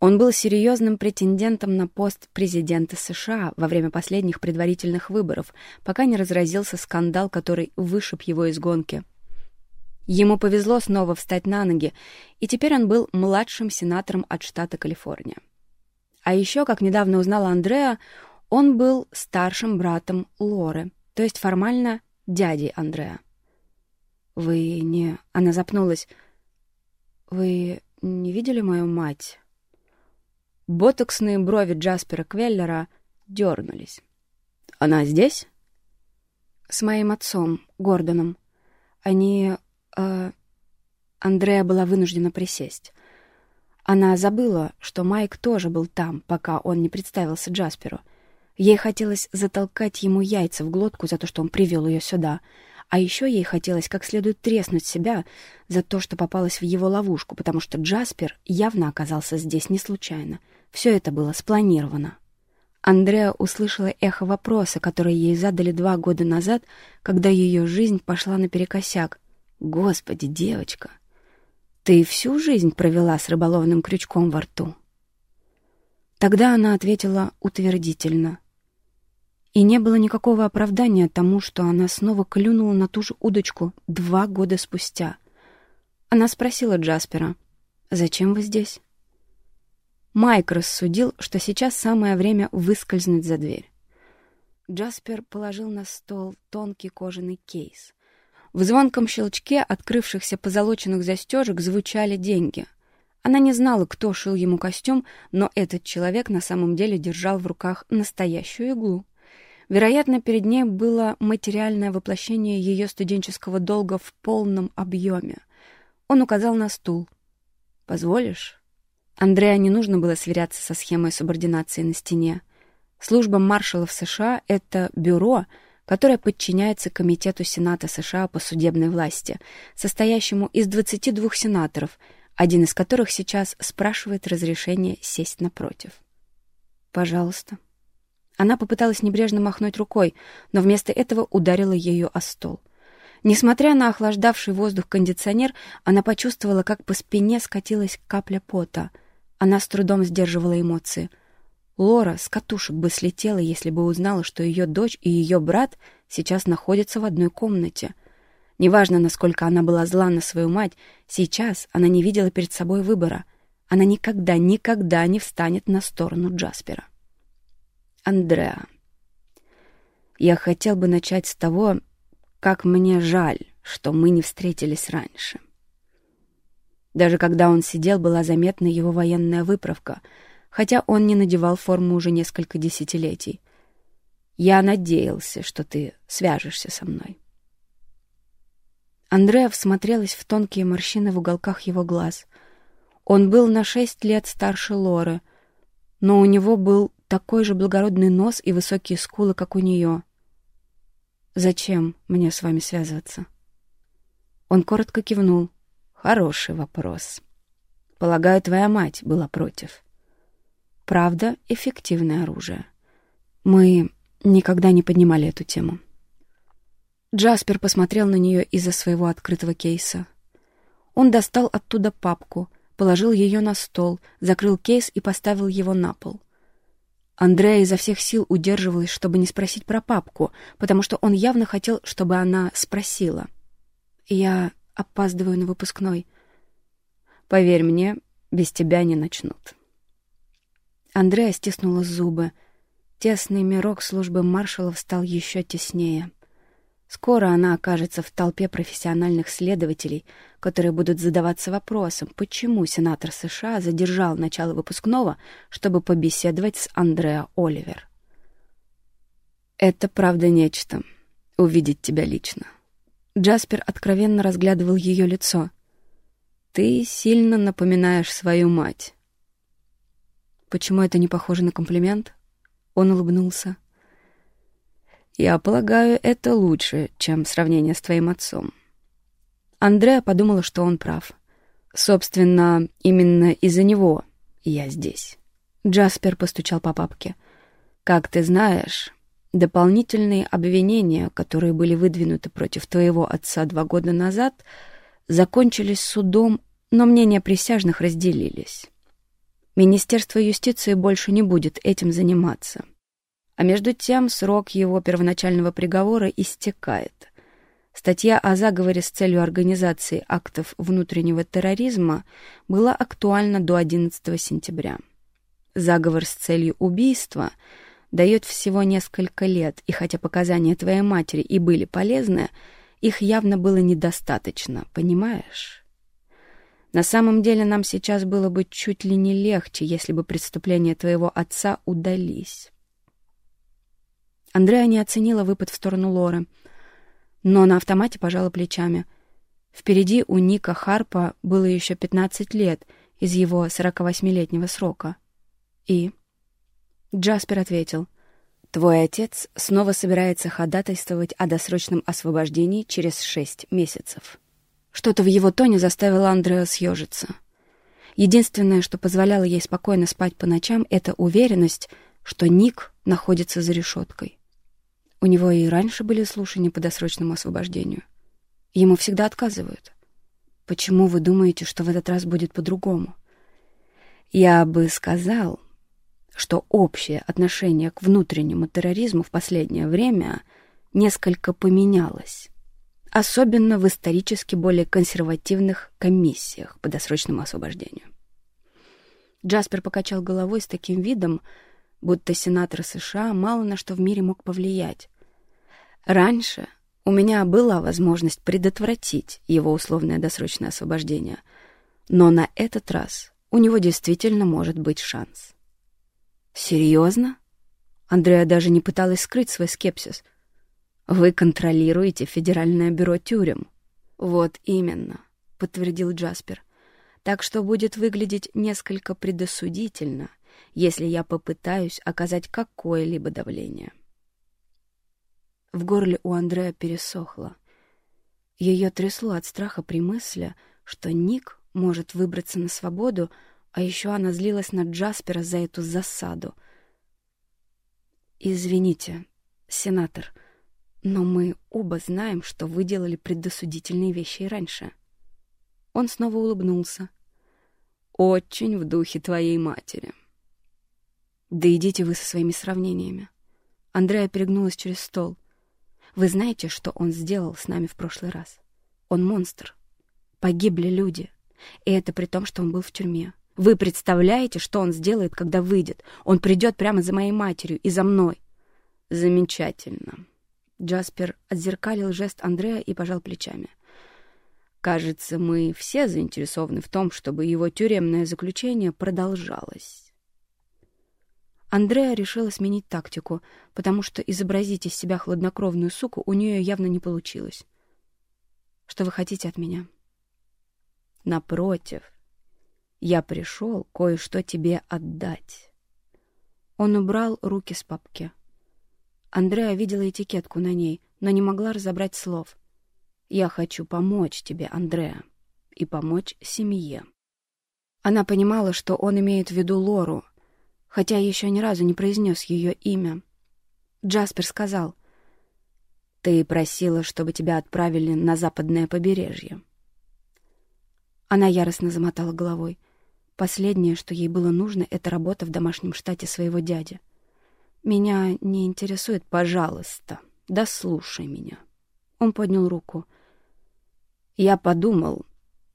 Он был серьезным претендентом на пост президента США во время последних предварительных выборов, пока не разразился скандал, который вышиб его из гонки. Ему повезло снова встать на ноги, и теперь он был младшим сенатором от штата Калифорния. А еще, как недавно узнала Андреа, он был старшим братом Лоры, то есть формально дядей Андреа. «Вы не...» — она запнулась. «Вы не видели мою мать?» Ботоксные брови Джаспера Квеллера дернулись. «Она здесь?» «С моим отцом, Гордоном. Они...» э, Андрея была вынуждена присесть. Она забыла, что Майк тоже был там, пока он не представился Джасперу. Ей хотелось затолкать ему яйца в глотку за то, что он привел ее сюда — а еще ей хотелось как следует треснуть себя за то, что попалась в его ловушку, потому что Джаспер явно оказался здесь не случайно. Все это было спланировано. Андреа услышала эхо вопроса, который ей задали два года назад, когда ее жизнь пошла наперекосяк. «Господи, девочка, ты всю жизнь провела с рыболовным крючком во рту?» Тогда она ответила утвердительно — и не было никакого оправдания тому, что она снова клюнула на ту же удочку два года спустя. Она спросила Джаспера, «Зачем вы здесь?» Майк рассудил, что сейчас самое время выскользнуть за дверь. Джаспер положил на стол тонкий кожаный кейс. В звонком щелчке открывшихся позолоченных застежек звучали деньги. Она не знала, кто шил ему костюм, но этот человек на самом деле держал в руках настоящую иглу. Вероятно, перед ней было материальное воплощение ее студенческого долга в полном объеме. Он указал на стул. «Позволишь?» Андреа не нужно было сверяться со схемой субординации на стене. Служба маршалов США — это бюро, которое подчиняется Комитету Сената США по судебной власти, состоящему из 22 сенаторов, один из которых сейчас спрашивает разрешение сесть напротив. «Пожалуйста». Она попыталась небрежно махнуть рукой, но вместо этого ударила ею о стол. Несмотря на охлаждавший воздух кондиционер, она почувствовала, как по спине скатилась капля пота. Она с трудом сдерживала эмоции. Лора с катушек бы слетела, если бы узнала, что ее дочь и ее брат сейчас находятся в одной комнате. Неважно, насколько она была зла на свою мать, сейчас она не видела перед собой выбора. Она никогда, никогда не встанет на сторону Джаспера. Андреа. Я хотел бы начать с того, как мне жаль, что мы не встретились раньше. Даже когда он сидел, была заметна его военная выправка, хотя он не надевал форму уже несколько десятилетий. Я надеялся, что ты свяжешься со мной. Андреа всмотрелась в тонкие морщины в уголках его глаз. Он был на шесть лет старше Лоры, но у него был такой же благородный нос и высокие скулы, как у нее. «Зачем мне с вами связываться?» Он коротко кивнул. «Хороший вопрос. Полагаю, твоя мать была против». «Правда, эффективное оружие. Мы никогда не поднимали эту тему». Джаспер посмотрел на нее из-за своего открытого кейса. Он достал оттуда папку, положил ее на стол, закрыл кейс и поставил его на пол. Андрея изо всех сил удерживалась, чтобы не спросить про папку, потому что он явно хотел, чтобы она спросила. «Я опаздываю на выпускной. Поверь мне, без тебя не начнут». Андрея стиснула зубы. Тесный мирок службы маршалов стал еще теснее. Скоро она окажется в толпе профессиональных следователей, которые будут задаваться вопросом, почему сенатор США задержал начало выпускного, чтобы побеседовать с Андреа Оливер. «Это правда нечто. Увидеть тебя лично». Джаспер откровенно разглядывал ее лицо. «Ты сильно напоминаешь свою мать». «Почему это не похоже на комплимент?» Он улыбнулся. Я полагаю, это лучше, чем сравнение с твоим отцом. Андреа подумала, что он прав. Собственно, именно из-за него я здесь. Джаспер постучал по папке. Как ты знаешь, дополнительные обвинения, которые были выдвинуты против твоего отца два года назад, закончились судом, но мнения присяжных разделились. Министерство юстиции больше не будет этим заниматься. А между тем срок его первоначального приговора истекает. Статья о заговоре с целью организации актов внутреннего терроризма была актуальна до 11 сентября. Заговор с целью убийства дает всего несколько лет, и хотя показания твоей матери и были полезны, их явно было недостаточно, понимаешь? На самом деле нам сейчас было бы чуть ли не легче, если бы преступления твоего отца удались. Андреа не оценила выпад в сторону Лоры, но на автомате пожала плечами. Впереди у Ника Харпа было еще 15 лет из его 48-летнего срока. И... Джаспер ответил, «Твой отец снова собирается ходатайствовать о досрочном освобождении через шесть месяцев». Что-то в его тоне заставило Андреа съежиться. Единственное, что позволяло ей спокойно спать по ночам, это уверенность, что Ник находится за решеткой. У него и раньше были слушания по досрочному освобождению. Ему всегда отказывают. Почему вы думаете, что в этот раз будет по-другому? Я бы сказал, что общее отношение к внутреннему терроризму в последнее время несколько поменялось. Особенно в исторически более консервативных комиссиях по досрочному освобождению. Джаспер покачал головой с таким видом, будто сенатор США мало на что в мире мог повлиять. Раньше у меня была возможность предотвратить его условное досрочное освобождение, но на этот раз у него действительно может быть шанс. Серьезно? Андреа даже не пыталась скрыть свой скепсис. Вы контролируете Федеральное бюро тюрем. Вот именно, подтвердил Джаспер. Так что будет выглядеть несколько предосудительно, если я попытаюсь оказать какое-либо давление. В горле у Андрея пересохло. Ее трясло от страха при мысли, что Ник может выбраться на свободу, а еще она злилась на Джаспера за эту засаду. «Извините, сенатор, но мы оба знаем, что вы делали предосудительные вещи и раньше». Он снова улыбнулся. «Очень в духе твоей матери». «Да идите вы со своими сравнениями». Андрея перегнулась через стол. «Вы знаете, что он сделал с нами в прошлый раз? Он монстр. Погибли люди. И это при том, что он был в тюрьме. Вы представляете, что он сделает, когда выйдет? Он придет прямо за моей матерью и за мной. Замечательно. Джаспер отзеркалил жест Андрея и пожал плечами. Кажется, мы все заинтересованы в том, чтобы его тюремное заключение продолжалось. Андреа решила сменить тактику, потому что изобразить из себя хладнокровную суку у нее явно не получилось. «Что вы хотите от меня?» Напротив, я пришел кое-что тебе отдать. Он убрал руки с папки. Андреа видела этикетку на ней, но не могла разобрать слов. «Я хочу помочь тебе, Андреа, и помочь семье». Она понимала, что он имеет в виду Лору, хотя еще ни разу не произнес ее имя. Джаспер сказал, «Ты просила, чтобы тебя отправили на западное побережье. Она яростно замотала головой. Последнее, что ей было нужно, это работа в домашнем штате своего дяди. «Меня не интересует, пожалуйста. Дослушай меня». Он поднял руку. «Я подумал,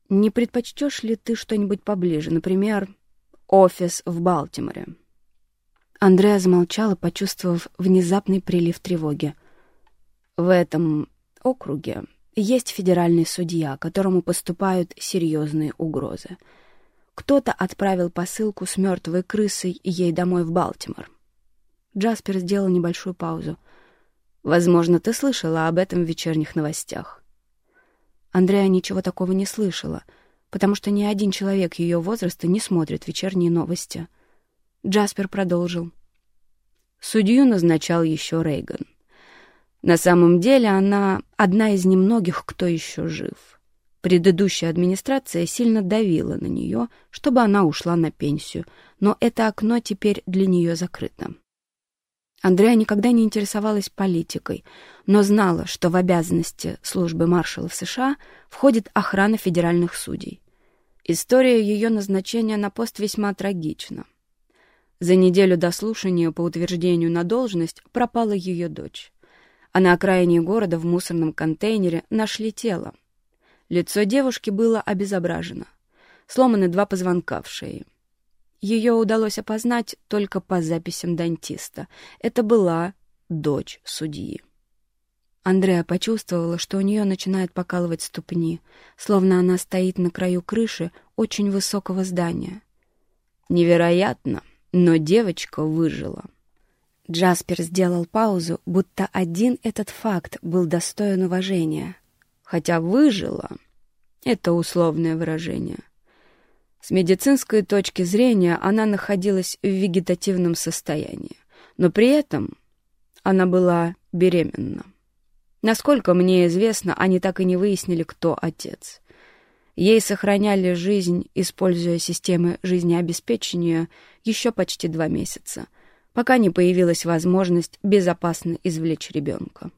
не предпочтешь ли ты что-нибудь поближе, например, офис в Балтиморе?» Андреа замолчала, почувствовав внезапный прилив тревоги. «В этом округе есть федеральный судья, которому поступают серьезные угрозы. Кто-то отправил посылку с мертвой крысой ей домой в Балтимор. Джаспер сделал небольшую паузу. «Возможно, ты слышала об этом в вечерних новостях». Андреа ничего такого не слышала, потому что ни один человек ее возраста не смотрит вечерние новости. Джаспер продолжил. Судью назначал еще Рейган. На самом деле она одна из немногих, кто еще жив. Предыдущая администрация сильно давила на нее, чтобы она ушла на пенсию, но это окно теперь для нее закрыто. Андреа никогда не интересовалась политикой, но знала, что в обязанности службы маршалов США входит охрана федеральных судей. История ее назначения на пост весьма трагична. За неделю до слушания по утверждению на должность пропала ее дочь а на окраине города в мусорном контейнере нашли тело. Лицо девушки было обезображено. Сломаны два позвонка в шее. Ее удалось опознать только по записям дантиста. Это была дочь судьи. Андреа почувствовала, что у нее начинают покалывать ступни, словно она стоит на краю крыши очень высокого здания. Невероятно, но девочка выжила. Джаспер сделал паузу, будто один этот факт был достоин уважения. Хотя «выжила» — это условное выражение. С медицинской точки зрения она находилась в вегетативном состоянии, но при этом она была беременна. Насколько мне известно, они так и не выяснили, кто отец. Ей сохраняли жизнь, используя системы жизнеобеспечения, еще почти два месяца — пока не появилась возможность безопасно извлечь ребенка.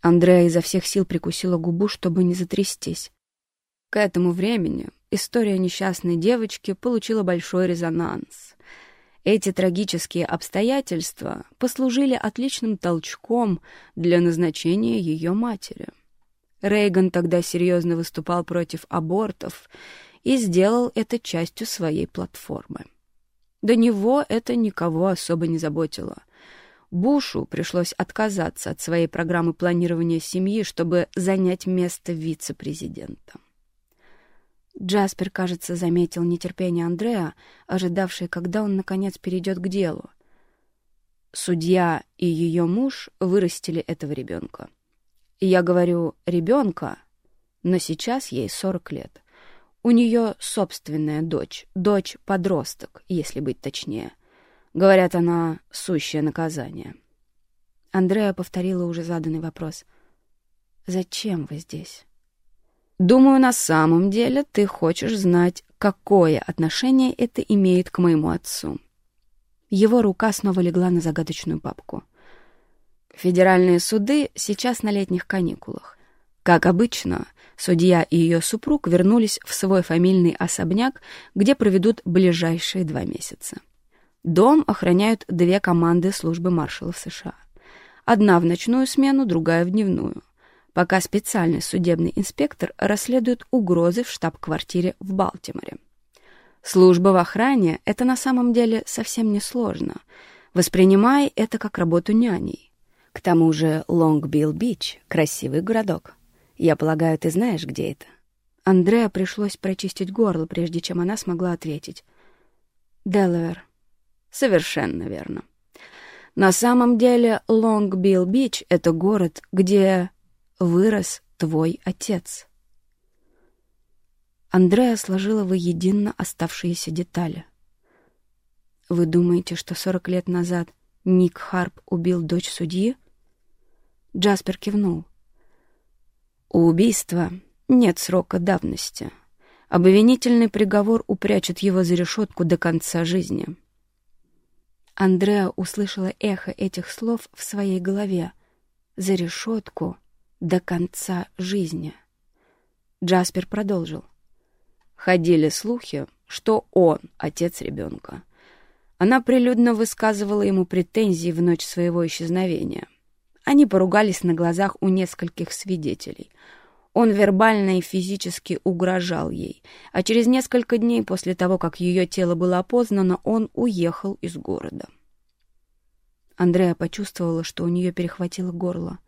Андреа изо всех сил прикусила губу, чтобы не затрястись. К этому времени история несчастной девочки получила большой резонанс. Эти трагические обстоятельства послужили отличным толчком для назначения ее матери. Рейган тогда серьезно выступал против абортов и сделал это частью своей платформы. До него это никого особо не заботило. Бушу пришлось отказаться от своей программы планирования семьи, чтобы занять место вице-президента. Джаспер, кажется, заметил нетерпение Андреа, ожидавший, когда он, наконец, перейдет к делу. Судья и ее муж вырастили этого ребенка. Я говорю «ребенка», но сейчас ей 40 лет. У нее собственная дочь, дочь-подросток, если быть точнее. Говорят, она сущее наказание. Андреа повторила уже заданный вопрос. «Зачем вы здесь?» «Думаю, на самом деле ты хочешь знать, какое отношение это имеет к моему отцу». Его рука снова легла на загадочную папку. Федеральные суды сейчас на летних каникулах. Как обычно, судья и ее супруг вернулись в свой фамильный особняк, где проведут ближайшие два месяца. Дом охраняют две команды службы маршалов США. Одна в ночную смену, другая в дневную. Пока специальный судебный инспектор расследует угрозы в штаб-квартире в Балтиморе. Служба в охране — это на самом деле совсем не сложно. Воспринимай это как работу няней. К тому же Лонг-Билл-Бич — красивый городок. Я полагаю, ты знаешь, где это? Андреа пришлось прочистить горло, прежде чем она смогла ответить. «Делавер». «Совершенно верно. На самом деле Лонг-Билл-Бич — это город, где вырос твой отец. Андреа сложила воедино оставшиеся детали. Вы думаете, что сорок лет назад Ник Харп убил дочь судьи? Джаспер кивнул. У убийства нет срока давности. Обвинительный приговор упрячет его за решетку до конца жизни. Андреа услышала эхо этих слов в своей голове. «За решетку до конца жизни». Джаспер продолжил. Ходили слухи, что он отец ребенка. Она прилюдно высказывала ему претензии в ночь своего исчезновения. Они поругались на глазах у нескольких свидетелей. Он вербально и физически угрожал ей, а через несколько дней после того, как ее тело было опознано, он уехал из города. Андреа почувствовала, что у нее перехватило горло.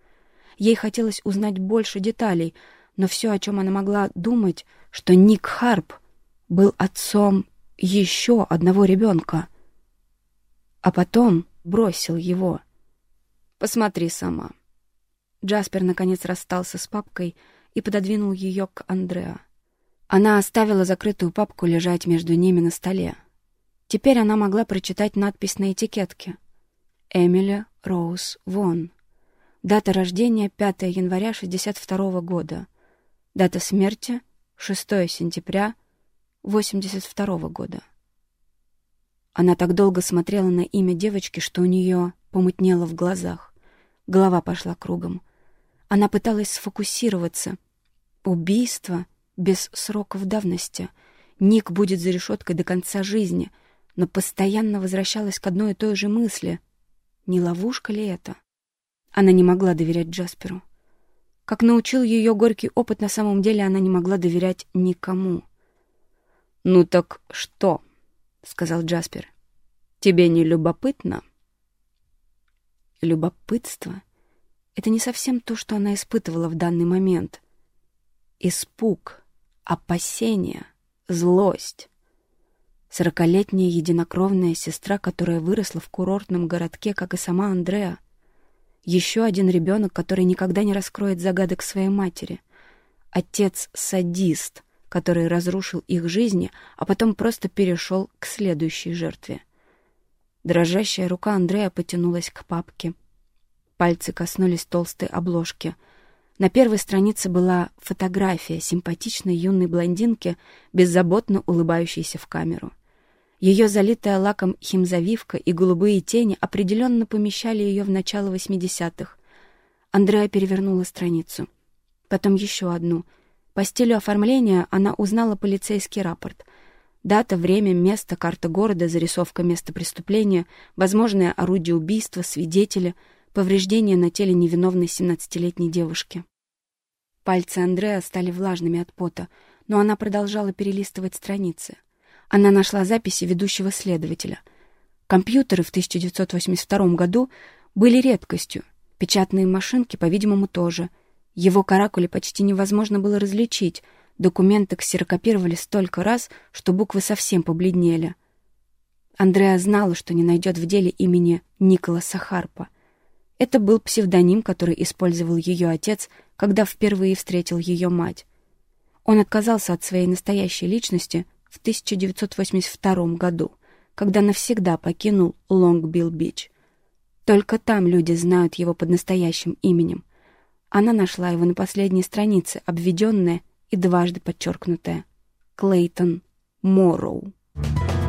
Ей хотелось узнать больше деталей, но все, о чем она могла думать, что Ник Харп был отцом еще одного ребенка, а потом бросил его. «Посмотри сама». Джаспер наконец расстался с папкой и пододвинул ее к Андреа. Она оставила закрытую папку лежать между ними на столе. Теперь она могла прочитать надпись на этикетке. «Эмили Роуз Вон». Дата рождения — 5 января 62 года. Дата смерти — 6 сентября 82 года. Она так долго смотрела на имя девочки, что у нее помутнело в глазах. Голова пошла кругом. Она пыталась сфокусироваться. Убийство без сроков давности. Ник будет за решеткой до конца жизни, но постоянно возвращалась к одной и той же мысли. Не ловушка ли это? Она не могла доверять Джасперу. Как научил ее горький опыт, на самом деле она не могла доверять никому. «Ну так что?» — сказал Джаспер. «Тебе не любопытно?» Любопытство — это не совсем то, что она испытывала в данный момент. Испуг, опасение, злость. Сорокалетняя единокровная сестра, которая выросла в курортном городке, как и сама Андреа — еще один ребенок, который никогда не раскроет загадок своей матери. Отец-садист, который разрушил их жизни, а потом просто перешел к следующей жертве. Дрожащая рука Андрея потянулась к папке. Пальцы коснулись толстой обложки. На первой странице была фотография симпатичной юной блондинки, беззаботно улыбающейся в камеру. Ее залитая лаком химзавивка и голубые тени определенно помещали ее в начало 80-х. Андреа перевернула страницу. Потом еще одну. По стилю оформления она узнала полицейский рапорт. Дата, время, место, карта города, зарисовка места преступления, возможное орудие убийства, свидетели, повреждения на теле невиновной 17-летней девушки. Пальцы Андреа стали влажными от пота, но она продолжала перелистывать страницы — она нашла записи ведущего следователя. Компьютеры в 1982 году были редкостью, печатные машинки, по-видимому, тоже. Его каракули почти невозможно было различить, Документы ксерокопировали столько раз, что буквы совсем побледнели. Андреа знала, что не найдет в деле имени Николаса Харпа. Это был псевдоним, который использовал ее отец, когда впервые встретил ее мать. Он отказался от своей настоящей личности в 1982 году, когда навсегда покинул Лонг-Билл-Бич. Только там люди знают его под настоящим именем. Она нашла его на последней странице, обведенная и дважды подчеркнутая. Клейтон Морроу. Морроу.